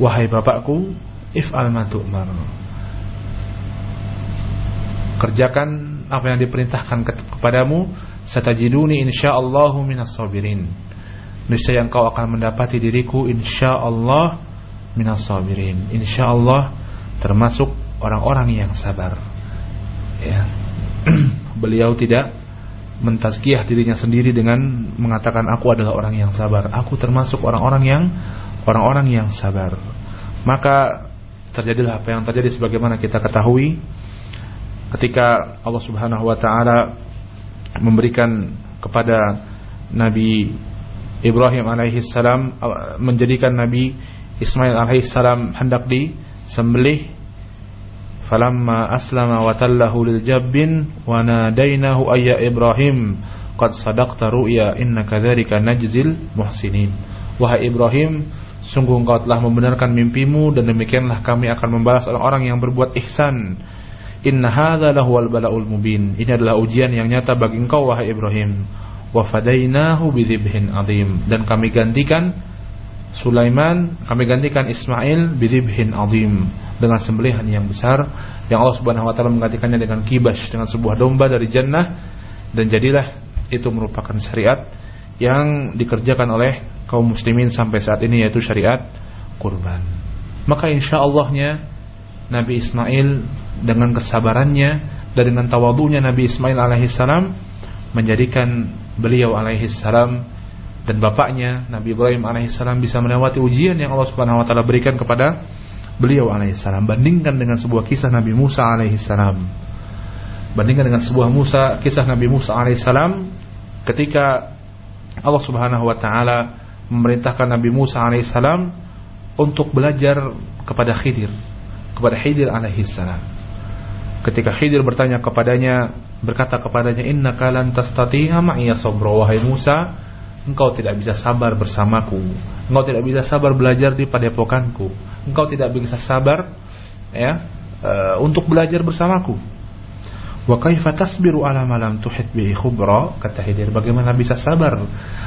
[SPEAKER 2] Wahai bapakku if'al ma tu'mar. Kerjakan apa yang diperintahkan kepadamu satajiduni insyaallah minas sabirin niscaya engkau akan mendapati diriku insyaallah minas sabirin insyaallah termasuk orang-orang yang sabar. Ya. Beliau tidak mentazkiyah dirinya sendiri dengan mengatakan aku adalah orang yang sabar. Aku termasuk orang-orang yang orang-orang yang sabar. Maka terjadilah apa yang terjadi sebagaimana kita ketahui ketika Allah Subhanahu wa taala memberikan kepada Nabi Ibrahim alaihi salam menjadikan Nabi Ismail alaihi salam hendak disembelih. Falamma aslama wa tallahu lil jabbin wa nadainahu ayya Ibrahim qad sadaqta ru'ya inna kadzalika najzil muhsinin. Wahai Ibrahim sungguh engkau telah membenarkan mimpimu dan demikianlah kami akan membalas orang-orang yang berbuat ihsan. Inna hadza balaul mubin. Ini adalah ujian yang nyata bagi engkau wahai Ibrahim wa fadainahu bidzibhin azim. Dan kami gantikan Sulaiman kami gantikan Ismail bidzibhin azim. Dengan sembelihan yang besar yang Allah Subhanahu wa taala menggantikannya dengan kibas dengan sebuah domba dari jannah. Dan jadilah itu merupakan syariat yang dikerjakan oleh kaum muslimin sampai saat ini yaitu syariat kurban. Maka insya Allahnya Nabi Ismail dengan kesabarannya dan dengan tawadunya Nabi Ismail alaihissalam menjadikan beliau alaihissalam dan bapaknya Nabi Ibrahim alaihissalam bisa melewati ujian yang Allah Subhanahu wa taala berikan kepada beliau alaihissalam bandingkan dengan sebuah kisah Nabi Musa alaihissalam bandingkan dengan sebuah Musa kisah Nabi Musa alaihissalam ketika Allah Subhanahu wa taala memerintahkan Nabi Musa alaihissalam untuk belajar kepada Khidir kepada Khidir alaihissalam ketika Khidir bertanya kepadanya berkata kepadanya innaka lan tastati'a ma'iya sabra. Wahai Musa engkau tidak bisa sabar bersamaku. Engkau tidak bisa sabar belajar di padepokanku. Engkau tidak bisa sabar ya uh, untuk belajar bersamaku. Wa kaifa tasbiru ala ma lam tuhit bihi khubra? Kata Hidir bagaimana bisa sabar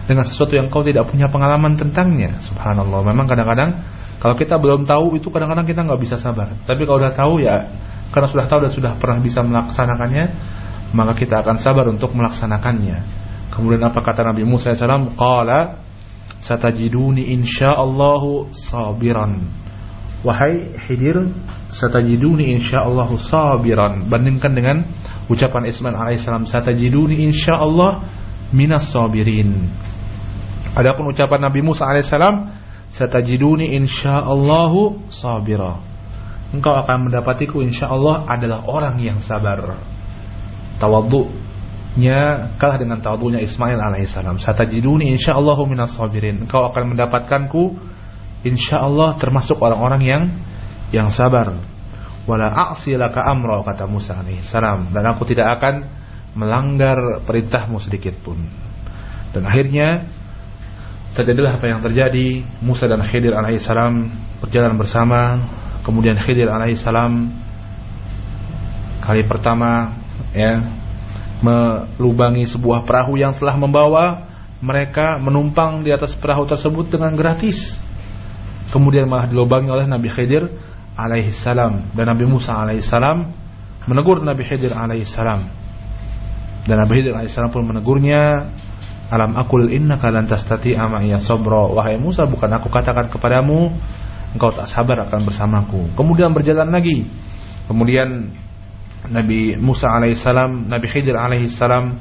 [SPEAKER 2] dengan sesuatu yang kau tidak punya pengalaman tentangnya? Subhanallah. Memang kadang-kadang kalau kita belum tahu itu kadang-kadang kita nggak bisa sabar. Tapi kalau sudah tahu ya karena sudah tahu dan sudah pernah bisa melaksanakannya maka kita akan sabar untuk melaksanakannya Kemudian apa kata Nabi Musa SAW? Qala satajiduni insyaallahu sabiran. Wahai Khidir, satajiduni insyaallahu sabiran. Bandingkan dengan ucapan Ismail alaihissalam, satajiduni insyaallah minas sabirin. Adapun ucapan Nabi Musa alaihissalam, satajiduni insyaallahu sabira. Engkau akan mendapatiku insyaallah adalah orang yang sabar. Tawadhu nya kalah dengan tawadunya Ismail alaihissalam. Satajiduni insyaallah minas sabirin. Engkau akan mendapatkanku insyaallah termasuk orang-orang yang yang sabar. Wala a'si laka amra kata Musa alaihissalam dan aku tidak akan melanggar perintahmu sedikit pun. Dan akhirnya terjadilah apa yang terjadi. Musa dan Khidir alaihissalam berjalan bersama. Kemudian Khidir alaihissalam kali pertama ya melubangi sebuah perahu yang telah membawa mereka menumpang di atas perahu tersebut dengan gratis. Kemudian malah dilubangi oleh Nabi Khidir alaihissalam dan Nabi Musa alaihissalam menegur Nabi Khidir alaihissalam. Dan Nabi Khidir alaihissalam pun menegurnya, "Alam akul innaka lan tastati'a ma'iya sabra." Wahai Musa, bukan aku katakan kepadamu engkau tak sabar akan bersamaku. Kemudian berjalan lagi. Kemudian Nabi Musa alaihissalam, Nabi Khidir alaihissalam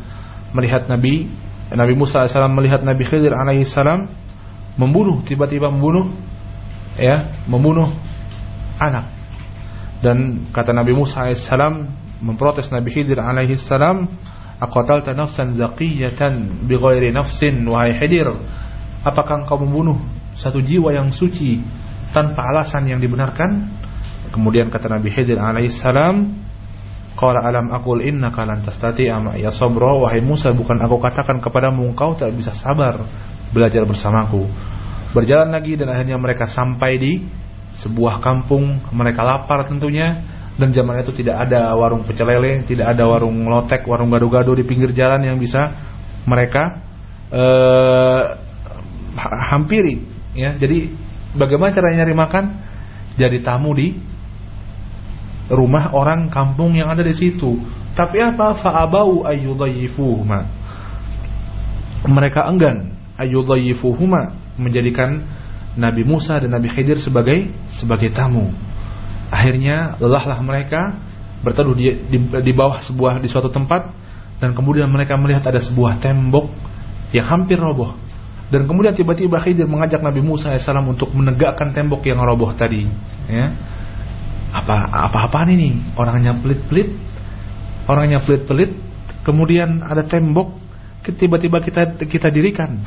[SPEAKER 2] melihat Nabi Nabi Musa alaihissalam melihat Nabi Khidir alaihissalam membunuh tiba-tiba membunuh ya membunuh anak. Dan kata Nabi Musa alaihissalam memprotes Nabi Khidir alaihissalam aqatalta nafsan zaqiyatan bighairi nafsin wahai Khidir apakah engkau membunuh satu jiwa yang suci tanpa alasan yang dibenarkan? Kemudian kata Nabi Khidir alaihissalam Qala alam aqul innaka lan tastati'a ma ya sabra wahai Musa bukan aku katakan kepadamu engkau tak bisa sabar belajar bersamaku. Berjalan lagi dan akhirnya mereka sampai di sebuah kampung, mereka lapar tentunya dan zaman itu tidak ada warung pecel lele, tidak ada warung lotek, warung gado-gado di pinggir jalan yang bisa mereka uh, hampiri ya. Jadi bagaimana caranya nyari makan? Jadi tamu di rumah orang kampung yang ada di situ. Tapi apa? Fa'abau ayyudhayifuhuma. Mereka enggan ayyudhayifuhuma menjadikan Nabi Musa dan Nabi Khidir sebagai sebagai tamu. Akhirnya lelahlah mereka berteduh di, di, di bawah sebuah di suatu tempat dan kemudian mereka melihat ada sebuah tembok yang hampir roboh. Dan kemudian tiba-tiba Khidir mengajak Nabi Musa AS untuk menegakkan tembok yang roboh tadi. Ya apa apa-apaan ini orangnya pelit-pelit orangnya pelit-pelit kemudian ada tembok tiba-tiba kita kita dirikan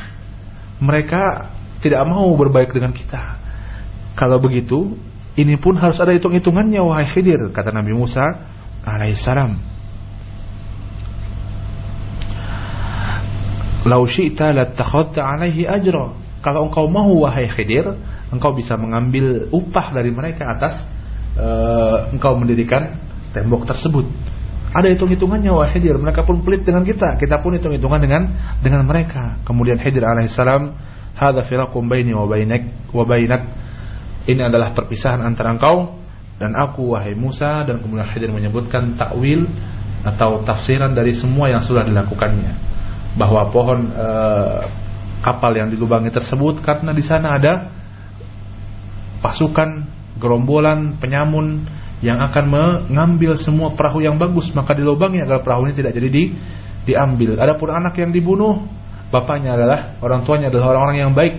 [SPEAKER 2] mereka tidak mau berbaik dengan kita kalau begitu Ini pun harus ada hitung-hitungannya wahai Khidir kata Nabi Musa alaihissalam. Alaihi ajra. Kalau engkau mau wahai Khidir, engkau bisa mengambil upah dari mereka atas uh, engkau mendirikan tembok tersebut. Ada hitung-hitungannya wahai Khidir, mereka pun pelit dengan kita, kita pun hitung-hitungan dengan dengan mereka. Kemudian Khidir alaihissalam, "Hadza firaqum baini wa bainak wa bainak." Ini adalah perpisahan antara engkau dan aku wahai Musa dan kemudian Khidir menyebutkan takwil atau tafsiran dari semua yang sudah dilakukannya bahwa pohon e, kapal yang dilubangi tersebut karena di sana ada pasukan gerombolan penyamun yang akan mengambil semua perahu yang bagus maka dilubangi agar perahu ini tidak jadi di, diambil. Adapun anak yang dibunuh bapaknya adalah orang tuanya adalah orang-orang yang baik.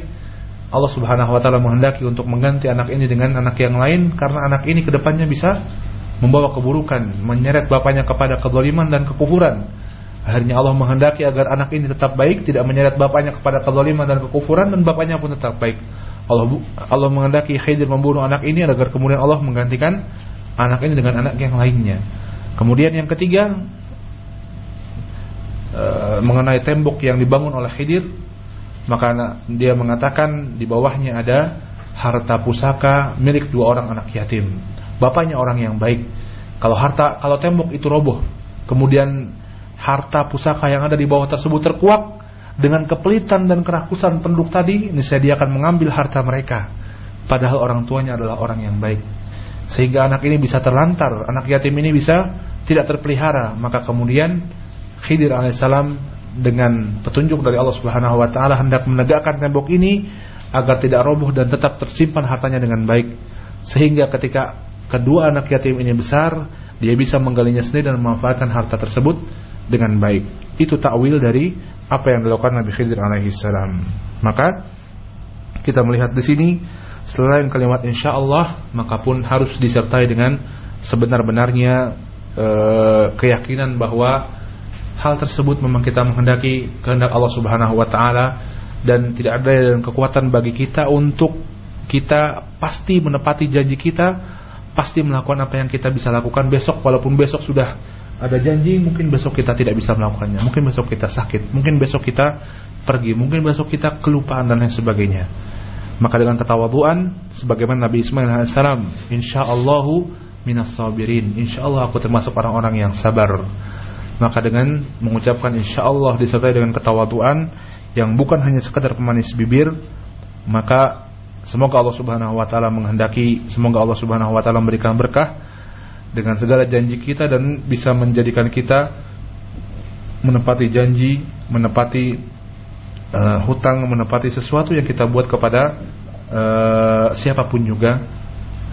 [SPEAKER 2] Allah Subhanahu wa taala menghendaki untuk mengganti anak ini dengan anak yang lain karena anak ini ke depannya bisa membawa keburukan, menyeret bapaknya kepada kezaliman dan kekufuran. Akhirnya Allah menghendaki agar anak ini tetap baik, tidak menyeret bapaknya kepada kezaliman dan kekufuran dan bapaknya pun tetap baik. Allah Allah menghendaki Khidir membunuh anak ini agar kemudian Allah menggantikan anak ini dengan anak yang lainnya. Kemudian yang ketiga e, mengenai tembok yang dibangun oleh Khidir, maka dia mengatakan di bawahnya ada harta pusaka milik dua orang anak yatim. Bapaknya orang yang baik. Kalau harta kalau tembok itu roboh, kemudian harta pusaka yang ada di bawah tersebut terkuak dengan kepelitan dan kerakusan penduduk tadi, niscaya dia akan mengambil harta mereka. Padahal orang tuanya adalah orang yang baik. Sehingga anak ini bisa terlantar, anak yatim ini bisa tidak terpelihara. Maka kemudian Khidir alaihissalam dengan petunjuk dari Allah Subhanahu wa taala hendak menegakkan tembok ini agar tidak roboh dan tetap tersimpan hartanya dengan baik. Sehingga ketika kedua anak yatim ini besar, dia bisa menggalinya sendiri dan memanfaatkan harta tersebut dengan baik. Itu takwil dari apa yang dilakukan Nabi Khidir alaihi salam. Maka kita melihat di sini selain kalimat insyaallah maka pun harus disertai dengan sebenar-benarnya e, keyakinan bahwa hal tersebut memang kita menghendaki kehendak Allah Subhanahu wa taala dan tidak ada dan kekuatan bagi kita untuk kita pasti menepati janji kita, pasti melakukan apa yang kita bisa lakukan besok walaupun besok sudah ada janji mungkin besok kita tidak bisa melakukannya. Mungkin besok kita sakit. Mungkin besok kita pergi. Mungkin besok kita kelupaan dan lain sebagainya. Maka dengan ketawaduan sebagaimana Nabi Ismail AS insyaallahu minas sabirin. Insyaallah aku termasuk orang-orang yang sabar. Maka dengan mengucapkan insyaallah disertai dengan ketawaduan yang bukan hanya sekadar pemanis bibir maka semoga Allah Subhanahu wa taala menghendaki semoga Allah Subhanahu wa taala memberikan berkah dengan segala janji kita dan bisa menjadikan kita menepati janji, menepati uh, hutang, menepati sesuatu yang kita buat kepada uh, siapa pun juga,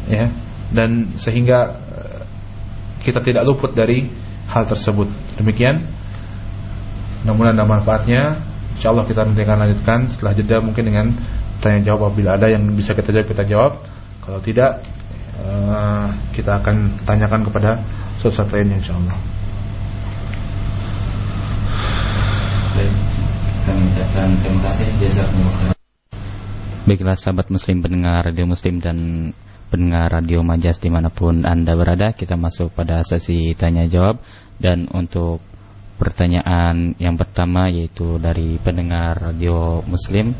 [SPEAKER 2] ya, dan sehingga uh, kita tidak luput dari hal tersebut. Demikian. Namun ada manfaatnya. Insya Allah kita nanti akan lanjutkan setelah jeda mungkin dengan tanya jawab apabila ada yang bisa kita jawab kita jawab. Kalau tidak Eh, kita akan tanyakan kepada Ustaz lainnya insyaallah.
[SPEAKER 3] Baik, kami ucapkan terima kasih jazakumullah. Baiklah sahabat muslim pendengar radio muslim dan pendengar radio majas di mana pun anda berada Kita masuk pada sesi tanya jawab Dan untuk pertanyaan yang pertama yaitu dari pendengar radio muslim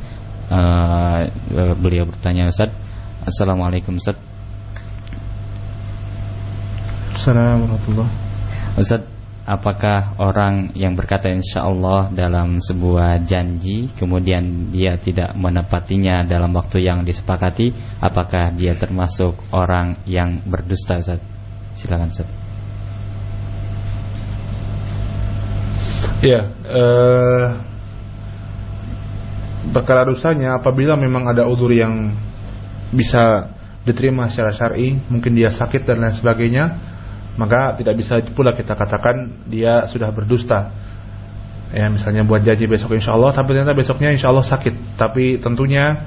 [SPEAKER 3] uh, Beliau bertanya Ustaz Assalamualaikum Ustaz
[SPEAKER 2] Assalamualaikum
[SPEAKER 3] Ustaz, apakah orang yang berkata insya Allah dalam sebuah janji kemudian dia tidak menepatinya dalam waktu yang disepakati, apakah dia termasuk orang yang berdusta Ustaz? Silakan Ustaz.
[SPEAKER 2] Ya, eh, perkara dosanya apabila memang ada udur yang bisa diterima secara syar'i, mungkin dia sakit dan lain sebagainya, maka tidak bisa pula kita katakan dia sudah berdusta. Ya, misalnya buat janji besok insya Allah, tapi ternyata besoknya insya Allah sakit. Tapi tentunya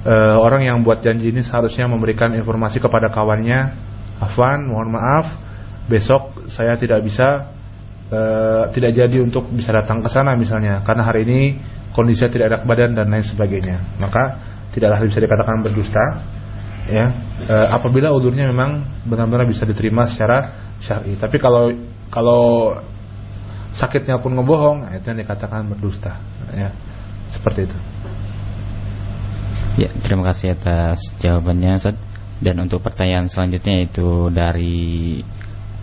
[SPEAKER 2] e, orang yang buat janji ini seharusnya memberikan informasi kepada kawannya, Afwan, mohon maaf, besok saya tidak bisa e, tidak jadi untuk bisa datang ke sana misalnya, karena hari ini kondisinya tidak ada badan dan lain sebagainya. Maka tidaklah bisa dikatakan berdusta. ya e, apabila udurnya memang benar-benar bisa diterima secara syar'i. Tapi kalau kalau sakitnya pun ngebohong, itu yang dikatakan berdusta, ya. Seperti itu.
[SPEAKER 3] Ya, terima kasih atas jawabannya, Ustaz. Dan untuk pertanyaan selanjutnya itu dari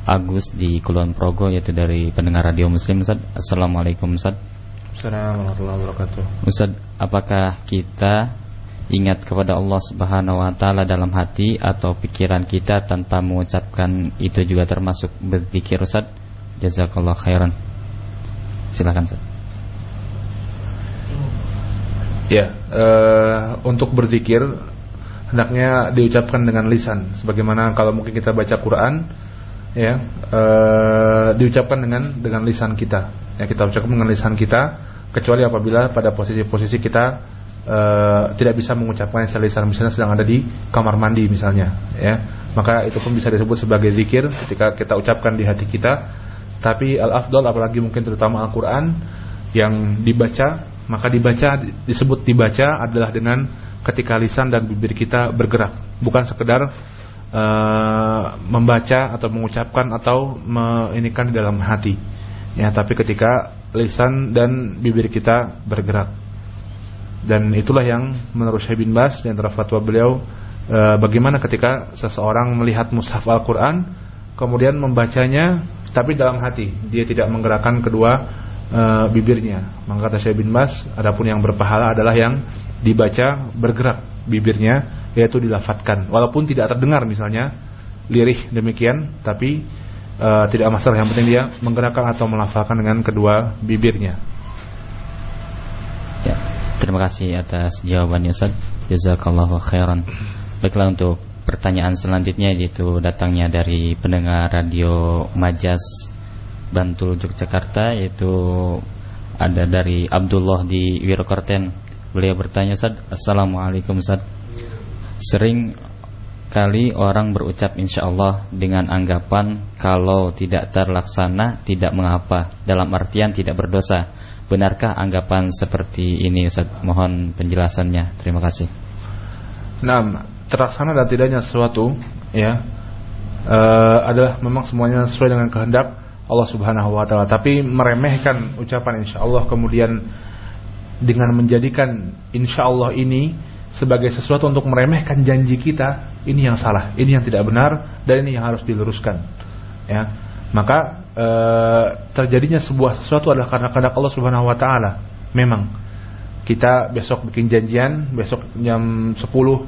[SPEAKER 3] Agus di Kulon Progo yaitu dari pendengar radio Muslim Ustaz. Assalamualaikum Ustaz.
[SPEAKER 2] Assalamualaikum warahmatullahi wabarakatuh.
[SPEAKER 3] Ustaz, apakah kita ingat kepada Allah Subhanahu wa taala dalam hati atau pikiran kita tanpa mengucapkan itu juga termasuk berzikir Ustaz? Jazakallah khairan. Silakan Ustaz.
[SPEAKER 2] Ya, uh, untuk berzikir hendaknya diucapkan dengan lisan sebagaimana kalau mungkin kita baca Quran ya, uh, diucapkan dengan dengan lisan kita. Ya, kita ucapkan dengan lisan kita kecuali apabila pada posisi-posisi kita uh, tidak bisa mengucapkan lisan misalnya sedang ada di kamar mandi misalnya ya. Maka itu pun bisa disebut sebagai zikir ketika kita ucapkan di hati kita. Tapi al afdal apalagi mungkin terutama Al-Qur'an yang dibaca maka dibaca disebut dibaca adalah dengan ketika lisan dan bibir kita bergerak. Bukan sekedar uh, membaca atau mengucapkan atau meinikan di dalam hati. Ya tapi ketika lisan dan bibir kita bergerak dan itulah yang menurut Syekh bin Bas di antara fatwa beliau e, bagaimana ketika seseorang melihat mushaf Al-Qur'an kemudian membacanya tapi dalam hati, dia tidak menggerakkan kedua e, bibirnya. Maka kata Syekh bin Bas, adapun yang berpahala adalah yang dibaca bergerak bibirnya yaitu dilafatkan walaupun tidak terdengar misalnya lirih demikian tapi e, tidak masalah yang penting dia menggerakkan atau melafalkan dengan kedua bibirnya.
[SPEAKER 3] Ya. Terima kasih atas jawabannya Ustaz. Jazakallahu khairan. Baiklah untuk pertanyaan selanjutnya yaitu datangnya dari pendengar radio Majas Bantul Yogyakarta yaitu ada dari Abdullah di Wirokorten. Beliau bertanya Ustaz, Assalamualaikum Ustaz. Sering kali orang berucap insya Allah dengan anggapan kalau tidak terlaksana tidak mengapa dalam artian tidak berdosa Benarkah anggapan seperti ini Ustaz? Mohon penjelasannya. Terima kasih.
[SPEAKER 2] Nah, terlaksana dan tidaknya sesuatu ya uh, adalah memang semuanya sesuai dengan kehendak Allah Subhanahu wa taala. Tapi meremehkan ucapan insyaallah kemudian dengan menjadikan insyaallah ini sebagai sesuatu untuk meremehkan janji kita, ini yang salah, ini yang tidak benar dan ini yang harus diluruskan. Ya. Maka e, terjadinya sebuah sesuatu adalah karena kehendak Allah Subhanahu wa taala. Memang kita besok bikin janjian, besok jam 10,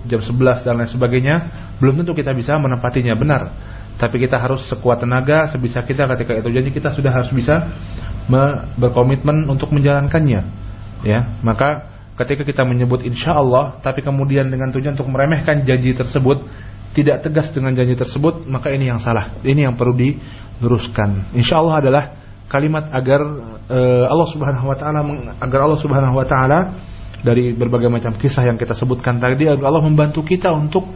[SPEAKER 2] jam 11 dan lain sebagainya, belum tentu kita bisa menepatinya benar. Tapi kita harus sekuat tenaga sebisa kita ketika itu janji kita sudah harus bisa berkomitmen untuk menjalankannya. Ya, maka ketika kita menyebut insya Allah, tapi kemudian dengan tujuan untuk meremehkan janji tersebut, tidak tegas dengan janji tersebut, maka ini yang salah. Ini yang perlu di luruskan. Insya Allah adalah kalimat agar uh, Allah Subhanahu Wa Taala agar Allah Subhanahu Wa Taala dari berbagai macam kisah yang kita sebutkan tadi agar Allah membantu kita untuk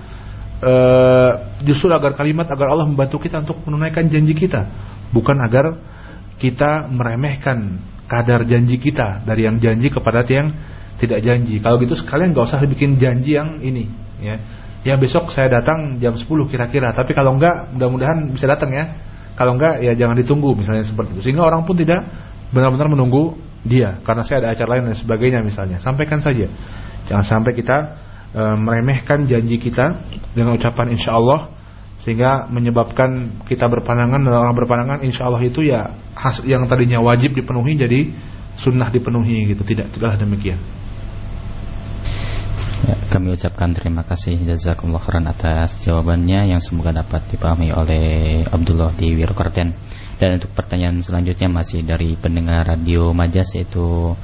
[SPEAKER 2] uh, justru agar kalimat agar Allah membantu kita untuk menunaikan janji kita. Bukan agar kita meremehkan kadar janji kita dari yang janji kepada yang tidak janji. Kalau gitu sekalian nggak usah bikin janji yang ini ya. Ya besok saya datang jam 10 kira-kira. Tapi kalau enggak mudah-mudahan bisa datang ya kalau enggak ya jangan ditunggu misalnya seperti itu. Sehingga orang pun tidak benar-benar menunggu dia karena saya ada acara lain dan sebagainya misalnya. Sampaikan saja. Jangan sampai kita e, meremehkan janji kita dengan ucapan insya Allah sehingga menyebabkan kita berpandangan dan orang berpandangan insya Allah itu ya yang tadinya wajib dipenuhi jadi sunnah dipenuhi gitu tidak tidaklah demikian.
[SPEAKER 3] Kami ucapkan terima kasih jazakumullah khairan atas jawabannya yang semoga dapat dipahami oleh Abdullah di Wirokarten. Dan untuk pertanyaan selanjutnya masih dari pendengar radio Majas yaitu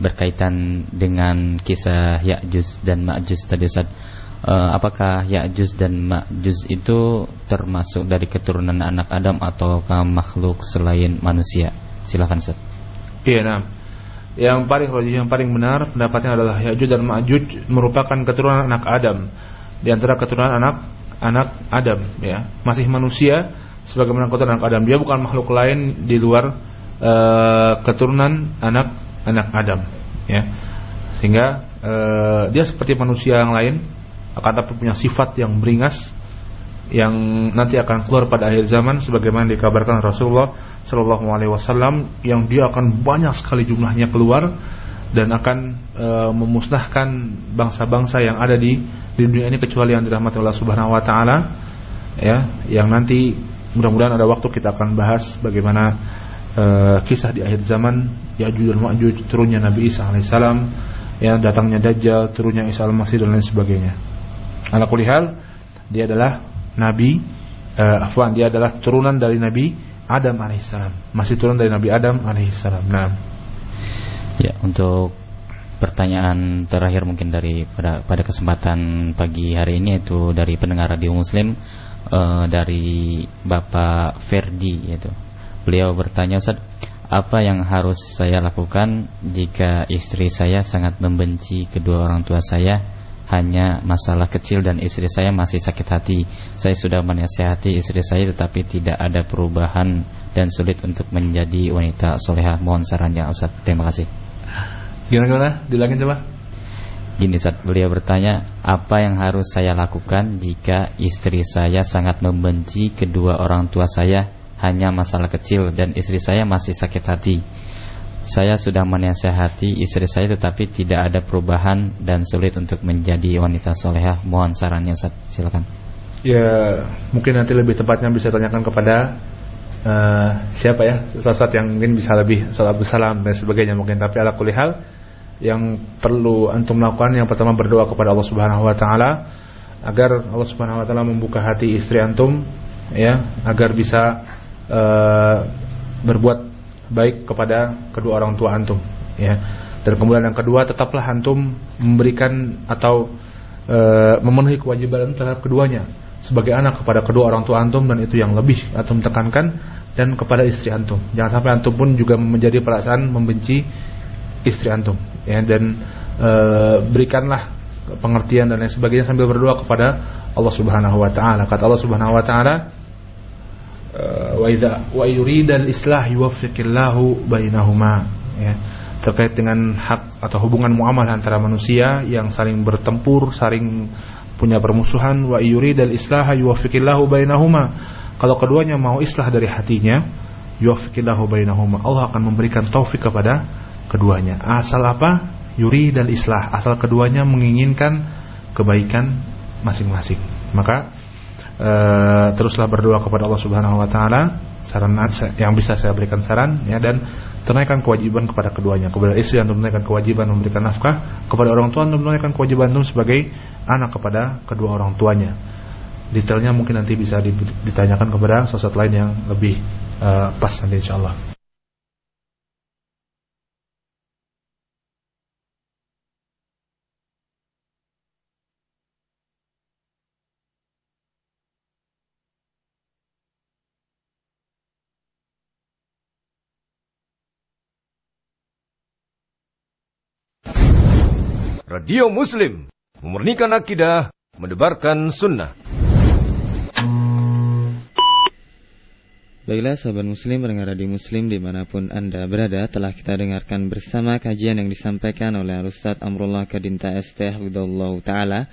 [SPEAKER 3] berkaitan dengan kisah Ya'juj dan Ma'juj tadi Ustaz. Uh, apakah Ya'juj dan Ma'juj itu termasuk dari keturunan anak Adam ataukah makhluk selain manusia? Silakan Ustaz.
[SPEAKER 2] Iya, nah yang paling rajih yang paling benar pendapatnya adalah Ya'juj dan Ma'juj merupakan keturunan anak Adam. Di antara keturunan anak anak Adam ya. Masih manusia sebagaimana keturunan anak Adam. Dia bukan makhluk lain di luar uh, keturunan anak anak Adam ya. Sehingga uh, dia seperti manusia yang lain. Akan tapi punya sifat yang beringas yang nanti akan keluar pada akhir zaman sebagaimana dikabarkan Rasulullah Shallallahu Alaihi Wasallam yang dia akan banyak sekali jumlahnya keluar dan akan e, memusnahkan bangsa-bangsa yang ada di di dunia ini kecuali yang dirahmati Allah Subhanahu Wa Taala ya. Yang nanti mudah-mudahan ada waktu kita akan bahas bagaimana e, kisah di akhir zaman Ya'juj dan Ma'juj turunnya Nabi Isa alaihissalam ya datangnya Dajjal turunnya Isa al-Masih dan lain sebagainya. Ala kulihal dia adalah Nabi uh, Afwan dia adalah turunan dari Nabi Adam alaihissalam. Masih turun dari Nabi Adam alaihissalam. Nah
[SPEAKER 3] ya untuk pertanyaan terakhir mungkin dari pada pada kesempatan pagi hari ini itu dari pendengar radio Muslim uh, dari Bapak Ferdi yaitu. Beliau bertanya Ustaz apa yang harus saya lakukan jika istri saya sangat membenci kedua orang tua saya hanya masalah kecil dan istri saya masih sakit hati. Saya sudah menasihati istri saya tetapi tidak ada perubahan dan sulit untuk menjadi wanita soleha. Mohon sarannya Ustaz. Terima kasih.
[SPEAKER 2] Gimana gimana? Dilangin coba.
[SPEAKER 3] Gini saat beliau bertanya, apa yang harus saya lakukan jika istri saya sangat membenci kedua orang tua saya hanya masalah kecil dan istri saya masih sakit hati? Saya sudah menasehati istri saya tetapi tidak ada perubahan dan sulit untuk menjadi wanita solehah. Mohon sarannya Ustaz, silakan.
[SPEAKER 2] Ya, mungkin nanti lebih tepatnya bisa tanyakan kepada uh, siapa ya, Ustaz yang mungkin bisa lebih salat salam dan sebagainya mungkin. Tapi ala kulihal yang perlu antum lakukan yang pertama berdoa kepada Allah Subhanahu wa taala agar Allah Subhanahu wa taala membuka hati istri antum ya, agar bisa uh, berbuat baik kepada kedua orang tua antum ya. Dan kemudian yang kedua tetaplah antum memberikan atau e, memenuhi kewajiban terhadap keduanya sebagai anak kepada kedua orang tua antum dan itu yang lebih antum tekankan dan kepada istri antum. Jangan sampai antum pun juga menjadi perasaan membenci istri antum ya. Dan e, berikanlah pengertian dan lain sebagainya sambil berdoa kepada Allah Subhanahu wa taala. Kata Allah Subhanahu wa taala wa idza wa islah yuwaffiqillahu bainahuma. Ya. Terkait dengan hak atau hubungan muamalah antara manusia yang saling bertempur, saling punya permusuhan wa yuridal islah yuwaffiqillahu bainahuma. Kalau keduanya mau islah dari hatinya yuwaffiqillahu bainahuma. Allah akan memberikan taufik kepada keduanya. Asal apa? Yuridal islah asal keduanya menginginkan kebaikan masing-masing. Maka e, teruslah berdoa kepada Allah Subhanahu wa taala. Saran yang bisa saya berikan saran ya dan tunaikan kewajiban kepada keduanya. Kepada istri untuk menunaikan kewajiban memberikan nafkah kepada orang tua untuk menunaikan kewajiban untuk sebagai anak kepada kedua orang tuanya. Detailnya mungkin nanti bisa ditanyakan kepada sosok lain yang lebih uh, pas nanti insyaallah
[SPEAKER 1] Radio Muslim, memurnikan akidah, mendebarkan sunnah.
[SPEAKER 3] Baiklah sahabat muslim pendengar radio muslim di mana pun anda berada telah kita dengarkan bersama kajian yang disampaikan oleh Ustaz Amrullah Kadinta ST Ta'ala